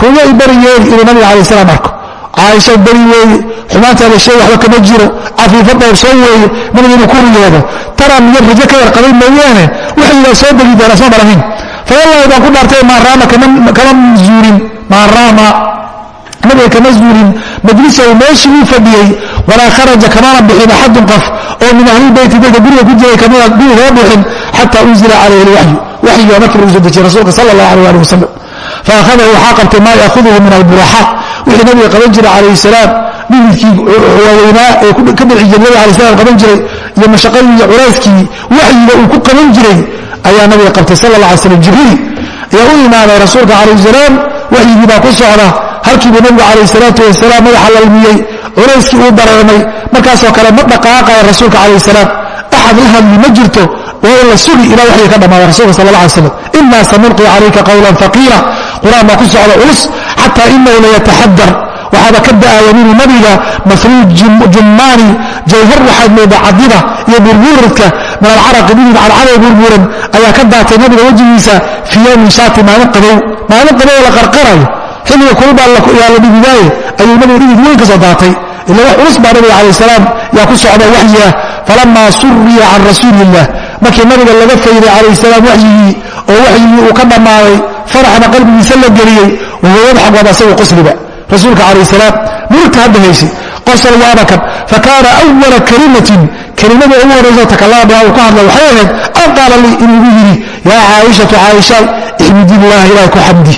ruyo ibaryeeli inuu nabiga calayh salaam arko. Caaisha beri weeye xumaantaada shay waxba kama jiro. Cafiifo dhowrsoon weeye nabiga inuu ku riyoodo taraan iyo rajo ka yarqabay mooyaane waxaydaa soo degi doona isma malahayn fawallahi baan ku dhaartay maaraama kama zuulin maaraama nabiga kama zuulin majlisahu meeshii uu fadhiyey walaa kharaja kamana bixin axadun qof oo min ahlibeyti dadka guriga ku jiray kamida gurigama bixin xataa unzila calayhi lwaxyu waxyiga markii lagu soo dejiyey rasuulka sala allah aleh ali wasalam faahadahu waxaa qabtay maa yaahuduhu min alburaxa wixii nabiga qaban jiray calayhi salaam dhididkii waaweynaa ee ka dhici jiray nabiga alay slam qaban jiray iyo mashaqadii iyo culayskii waxyiga uu ku qaban jiray ayaa nabiga qabtay sal la alay slam jibriil ayaa u imaaday rasuulka calayh salaam waxyigii baa ku socda halkiibuu nabigu calayh salaatu wasalaam madaxa lalmiyey culayskii uu dareemay markaasoo kale ma dhaqaaqaya rasuulka calayh salaam axad la hadli ma jirto waa in la sugi ilaa waxyi ka dhammaada rasuulka sal la alay slam inaa sanulqi calayka qawlan faqiila qur'aan baa ku socda culus xataa inahu layataxadar waxaaba ka da'aya minuu nabiga mafruud jummaani jawhar waxaad moodaa cadida iyo burbuuradka min alcaraqi dhidid cadcadow burbuuran ayaa ka daatay nabiga wejigiisa fii yowmin shaati maalin qabow. Maalin qabow la qarqarayo. Xilliga kulbaa yaa la dhididaaye ayuu nabiga dhidid weyn ka soo daatay. Ila wax culus baa nabiga calayh salaam yaa ku socda waxyiah falamaa suriya can rasuuli illah markii nabiga laga fayday calayh salaam waxyigii oo waxyigii uu ka dhammaaday faraxna qalbigiisa la geliyey wahuwa yadxaq waaba asagu qosliba rasuulka calayh salaam. Murugta hadda haysi qosol waaba kan fakaana awala kalimatin kelimada ugu horrayso takalama biha uu ka hadla waxay ahayd an qaala lii inuu igu yidhi yaa caaishatu caaisha ixmidillaah ilaah ku xamdi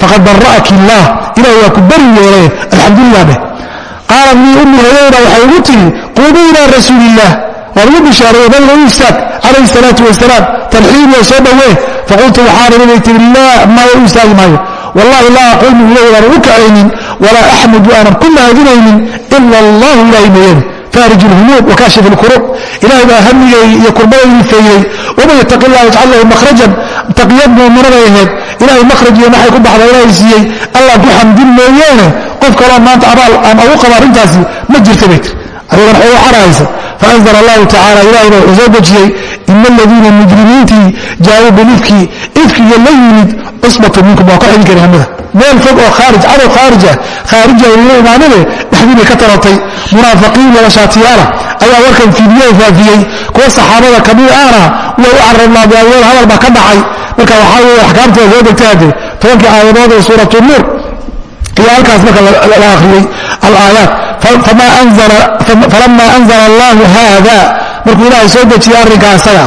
faqad bara'aki illaah ilaah waa ku beri yeelay alxamdulilah beh. Qaalat lii ummi hooyayda waxay igu tihi quumii ilaa rasuuliillaah waa lagu bishaareeye nabiga u istaag calayhi salaatu wasalaam tarxiibiyo soo dhowee faqultu waxaan inay tihi laa maya u istaagi maayo. Wallahi laa aquumu ilayhi aanan u kacaynin walaa axmudu aanan ku mahadinaynin ila allahu ilahay mooyane faarij lhumuud wakaashif lkuruub ilahay baa hamigaygi iyo kurbadaydii faydey waman yataqi llah yajcal lahu makhrajan taqiyad muuminaday ahayd. Ilahay makhraj iyo maxay ku baxda ilaahay siiyey. Allah ku xamdin mooyaane qof kaloo maanta abaal aan ugu qaba arrintaasi ma jirta bay tiri adigan xoogo xarahaysa faanzla allahu tacala ilahayna wuxuu soo dejiyey ina aladiina mujrimiintii jaabuu bilifkii ifkiga la yimid cusbatu minkum. Waa ka xidin kari hamada. Meel fog oo khaarij cadow khaarija khaarija ayla imaanade dhexdiibay ka taratay munaafiqiin laba shaatiyaala ayaa warkan fiidiyey faafiyey. Kuwa saxaabada ka mid ahna way u carablaadeen hadal baa ka dhacay. Marka waxaa weeye axkaamteeda soo degtay hadde tobankii aayadood ee suuratu nuur halkaas marka la akhriyey alaayaat falama anzala allahu haada markuu ilaahay soo dejiyey arrinkaa isaga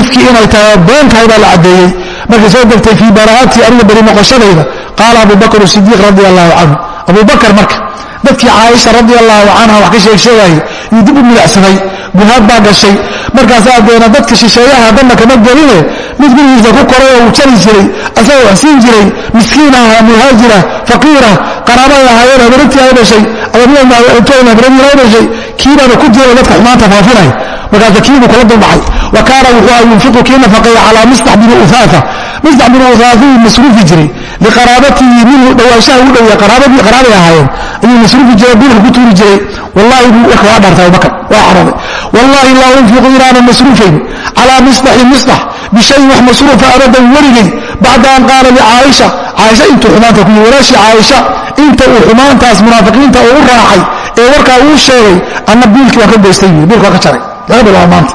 ifkii inay tahay been tahay baa la caddeeyey. Markay soo degtay fii bara'atii aniga beri noqoshadayda qaala abu bakr sidiiq radi allahu canhu abu marka dadkii caaisha radi allahu canha wax ka sheeg sheegayay yuu dib u milacsaday guhaad baa gashay. Markaasaa deena dadka shisheeyaha danna kama geline mid gurigiisa ku koray oo uu jari jiray asagoo wax siin jiray miskiin ah muhaajira faqiira qaraabaday ahaayeen habarintii ay dhashay abariinhabaradiina ay dhashay kiibaana ku jira dadka xumaanta faafinay markaasa kiibuu kula dulbaxay wa kaana wuxuu yunfiqu kii nafaqeeya calaa mistax bini uhaaa mistax bini uhaafuu masruufi jiray. Liqaraabatihi minhu dhawaanshaha u dhowya qaraabadii qaraaday ahaayeen ayuu masruufi jiray bilka ku tuuri jiray. Wallahi buu warka waa dhaartay abubakar waa carooday wallahi laa unfiqu inaanan masruufayn calaa mistaxin mistax bishayin wax masruufa abadan weligay bacda an qaala licaaisha caaisha intuu xumaanta ku yii walaashii caaisha inta uu xumaantaas munaafiqiinta uu u raacay ee warkaa uu sheegay anna biilkii waan ka goystay biilki waan ka jaray. Laga bilaabo maanta.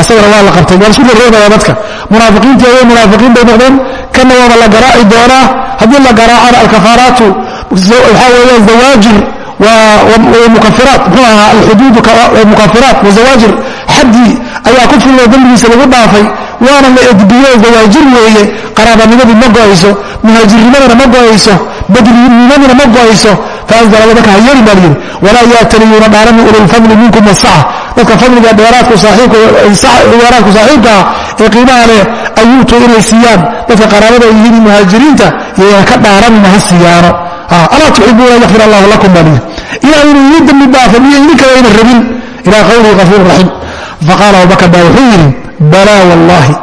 Asagana waa la qabtay. Waa isku reereebaya dadka. Munaafiqiintii ayay munaafiqiin bay noqdeen. Kana waaba la garaaci doonaa. Haddii la garaacana alkafaaraatu waxaa weeyaan zawaajir mukafiraat muxuu ahaa alxuduudu mukafiraat wazawaajir xaddii ayaa ku filoo dembigiisa lagu dhaafay waana la edbiyo zawaajir weeye qaraabanimadii ma go'ayso muhaajirnimadana ma go'ayso badrinimadina ma go'ayso faanzala marka ha yeelin baa layidhi walaa yaataliyuuna dhaarani ulilfadli minkum wasaca dadka fadliga dheeraadku saaxiibkaa ee qiimaha leh ayuutu inay siiyaan dadka qaraabada yihiin muhaajiriinta yayna ka dhaaranina ha siiyaano alaa tuxibuuna an yakfir allahu lakum baa layidhi ilaa inuu idin dembi dhaafo iyo idinkaba ayna rabin. Ilaa qawlihi kafuur raxiim. Faqaala abubakar baa wuxuu yidhi balaa wallaahi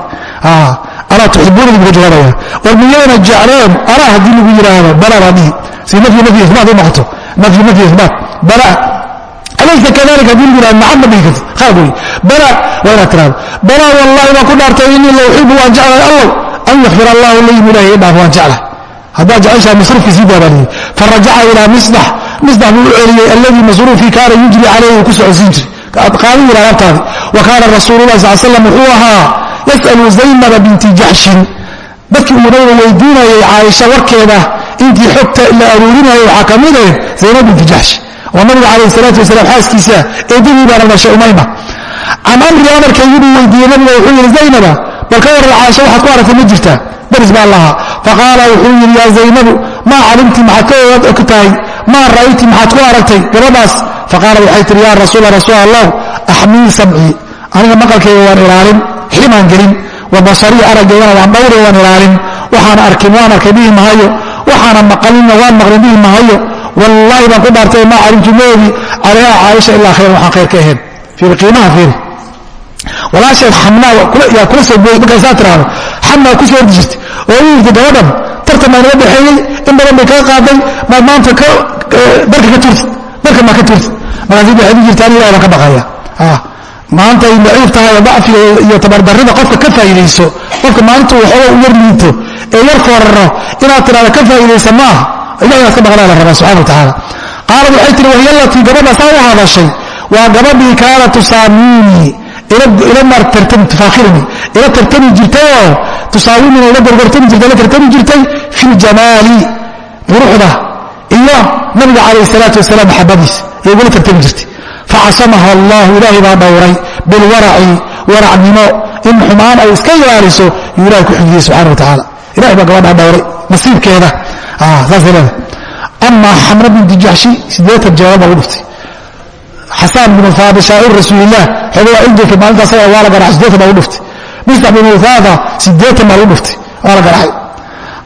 alaa tuxibuuna idinka jawaabaya war miyayna jecleen alaa haddii lagu yidhaahdo balaa baa dhihi. Si nafyi nafyi isbaat u noqoto. Nafyi nafyi isbaat balaa alaysa kadalika haddii lagu yidhahdo nacam ma dhihi karti khalad wey balaa waa inaad tirahdo balaa wallahi baan ku dhaartay inii la uxibu waan jeclahay allow an yakfir allahu layim ilahi i dhaaf waan jeclahay haddaad jeceshaha masruufkii sii farajaca ilaa misdax. Misdax buu u celiyey alladii masruufkii kaana yujri calayhi ku socodsiin jiray. Qaadin yidhahda abtaadi wa kaana rasuulu lah sal slam wuxuu ahaa yas'alu zaynaba binti jaxshin dadkii uu weydiinayay caaisha warkeeda intii xogta la aruurinayay waxaa ka mid ahayd zaynab binti jaxsh oo nabiga calayh salaatu wasalaam xaaskiisa eedadii baana dhashay umayma. Can amri amarkaygibuu weydiiyey nabiga wuxuu yidhi zaynaba bal ka warran caaisha waxaad ku aragtay ma jirtaa daris baa lahaa. Faqaala wuxuu yidhi yaa zaynabu maa calimti? Maxaad ka tahay? Maa ra'ayti maxaad ku aragtay? Gabadhaas faqaala waxay tihi yaa rasuula rasuul allah axmii samcii aniga maqalkayga waan ilaalin ximaan gelin. Wa basarii araggayana waan dhawre waan ilaalin. Waxaan arkin waan arkay dhihi mahayo. Waxaana maqalinna waan maqlin dhihi mahayo. Wallaahi baan ku dhaartay maa calimtu moogi calayha caaisha ilaa khayran waxaan khayr ka ahayn. Fiiri qiimaha fiiri walaasheed xamnaa yaa kula soo booy markaysaa tiraahdo xamnaa ku soo ordi jirtay oo u yirti gabadhan tartan baa naga dhexeeyey in badan bay kaga qaaday maad maanta darka ka turtid darka maa ka turtid markaasi waxaad u jirtaan ilahi baan ka baqaya. Maanta ay daciif tahay oo dacfiga iyo tabardarrida qofka ka faa'iidayso qofka maalintu waxooga u yar liito ee yar fooraro inaad tidhahda ka faa'iidaysa ma aha. Ilahi baad ka baqdaa la rabaa subxana wa tacaala. Qaalad waxay tihi wahiya allatii gabadha saa u hadashay waa gabadhii kaana tusaamiinii ila tartami ila tartami jirtay oo tusaawimina ila gorgortami jirtay ila tartami jirtay fi ljamaali quruxda iyo nabiga calayh salaatu wasalaam maxabadiisa iyo igula tartami jirtay. Facasamaha allahu ilaahay baa dhowray bilwaraci waracnimo in xumaan ay iska ilaaliso yuu ilahay ku xifdiyey subxana wa tacaala. Ilahay baa gabadhaa dhowray nasiibkeeda. Saasay leedahay amaa xamra binti jaxshi siddeetan jawaab baa lagu dhuftay xasaan binu faada shaacir rasuulilah xooga waa iljirka maalintaa saga waa la garaxay sideetan baa u dhuftay mistax binu faada sideetan baa u dhuftay waa la garaxay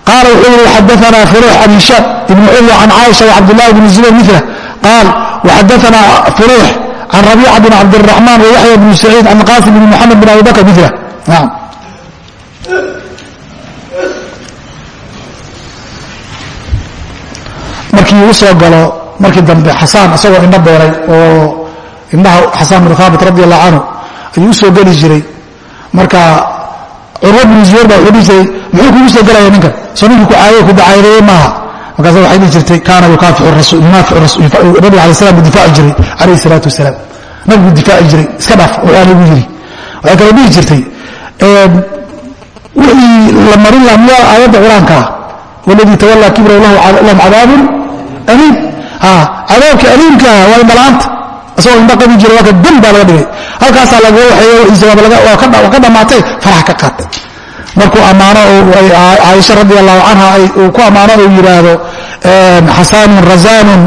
qaala wuxuu yihi xadaanaa furuux can hishaam ibni curwa can caaisha wacabdullahi bni zubayr mila qaal waxadaanaa furuux can rabiica bin cabdiraxmaan wayaxya bni saciid can qaasim bni moxamed bin abi bakr mila naam. Markii uu soo galo markii dambe xasaan isagoo indho beeray oo indhaha xasaan binu haabit radi allah canhu ayuu u soo geli jiray. Marka curwa binu zubayr baa wuxuu jiray muxuu kugu soo gelaya ninkan? Soo ninkii ku caayo ku dacaydeeye maaha. Markaasa waxay dhihi jirtay kaana yunaaficunabiga alay slam buu difaaci jiray calayhi salaatu wasalaam. Nabiguu difaaci jiray iska dhaaf waxaan igu yidhi. Waxay kaloo dhihi jirtay wixii la marin lahaa miyaa aayadda qur'aanka ah? Waladii tawallaa kibrahu lahum cadaabun amiin cadaabka ah waa indhalaanta isagoo indho qabi jira waa ka dan baa laga dhigay. Halkaasaa laga waxeeye wixiisa waa ka dhammaatay farax ka qaatay. Markuu ammaano caaisha radi allahu canha uu ku ammaano uu yidhaahdo xasaanun razanun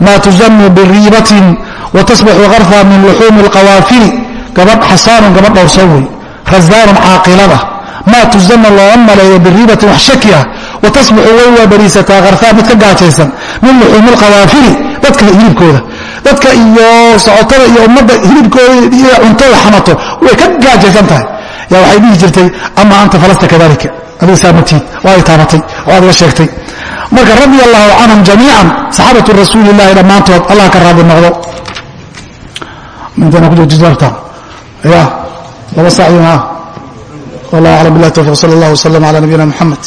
maa tuzanu biriibatin watasbaxu karfa min luxuumi alqawaafili gabadh xasaanun gabadh dhowrsan wey. Razaanun caaqilada maa tuzanu looma maleeyo biriibatin wax shaki ah. Watasbaxu way waa bariisataa karfaa mid ka gaajaysan min luxuumi alqawaafili dadka hilibkooda. Dadka iyo socotada iyo ummadda hilibkooda iyo cuntada xamato way ka gaajaysan tahay. Yaa waxay dhihi jirtay ama anta falasta kadalika adiga saamatiid waa ay taabatay oo adiga sheegtay. Marka radia allahu canhum jamiican saxaabatu rasuuli illahi dhammaantood allah ka raadi noqdo. Mintana kujoojisarta ya laba saac wallahu aclam bilah tawfiq sala allah wasalam ala nabiyina muxamed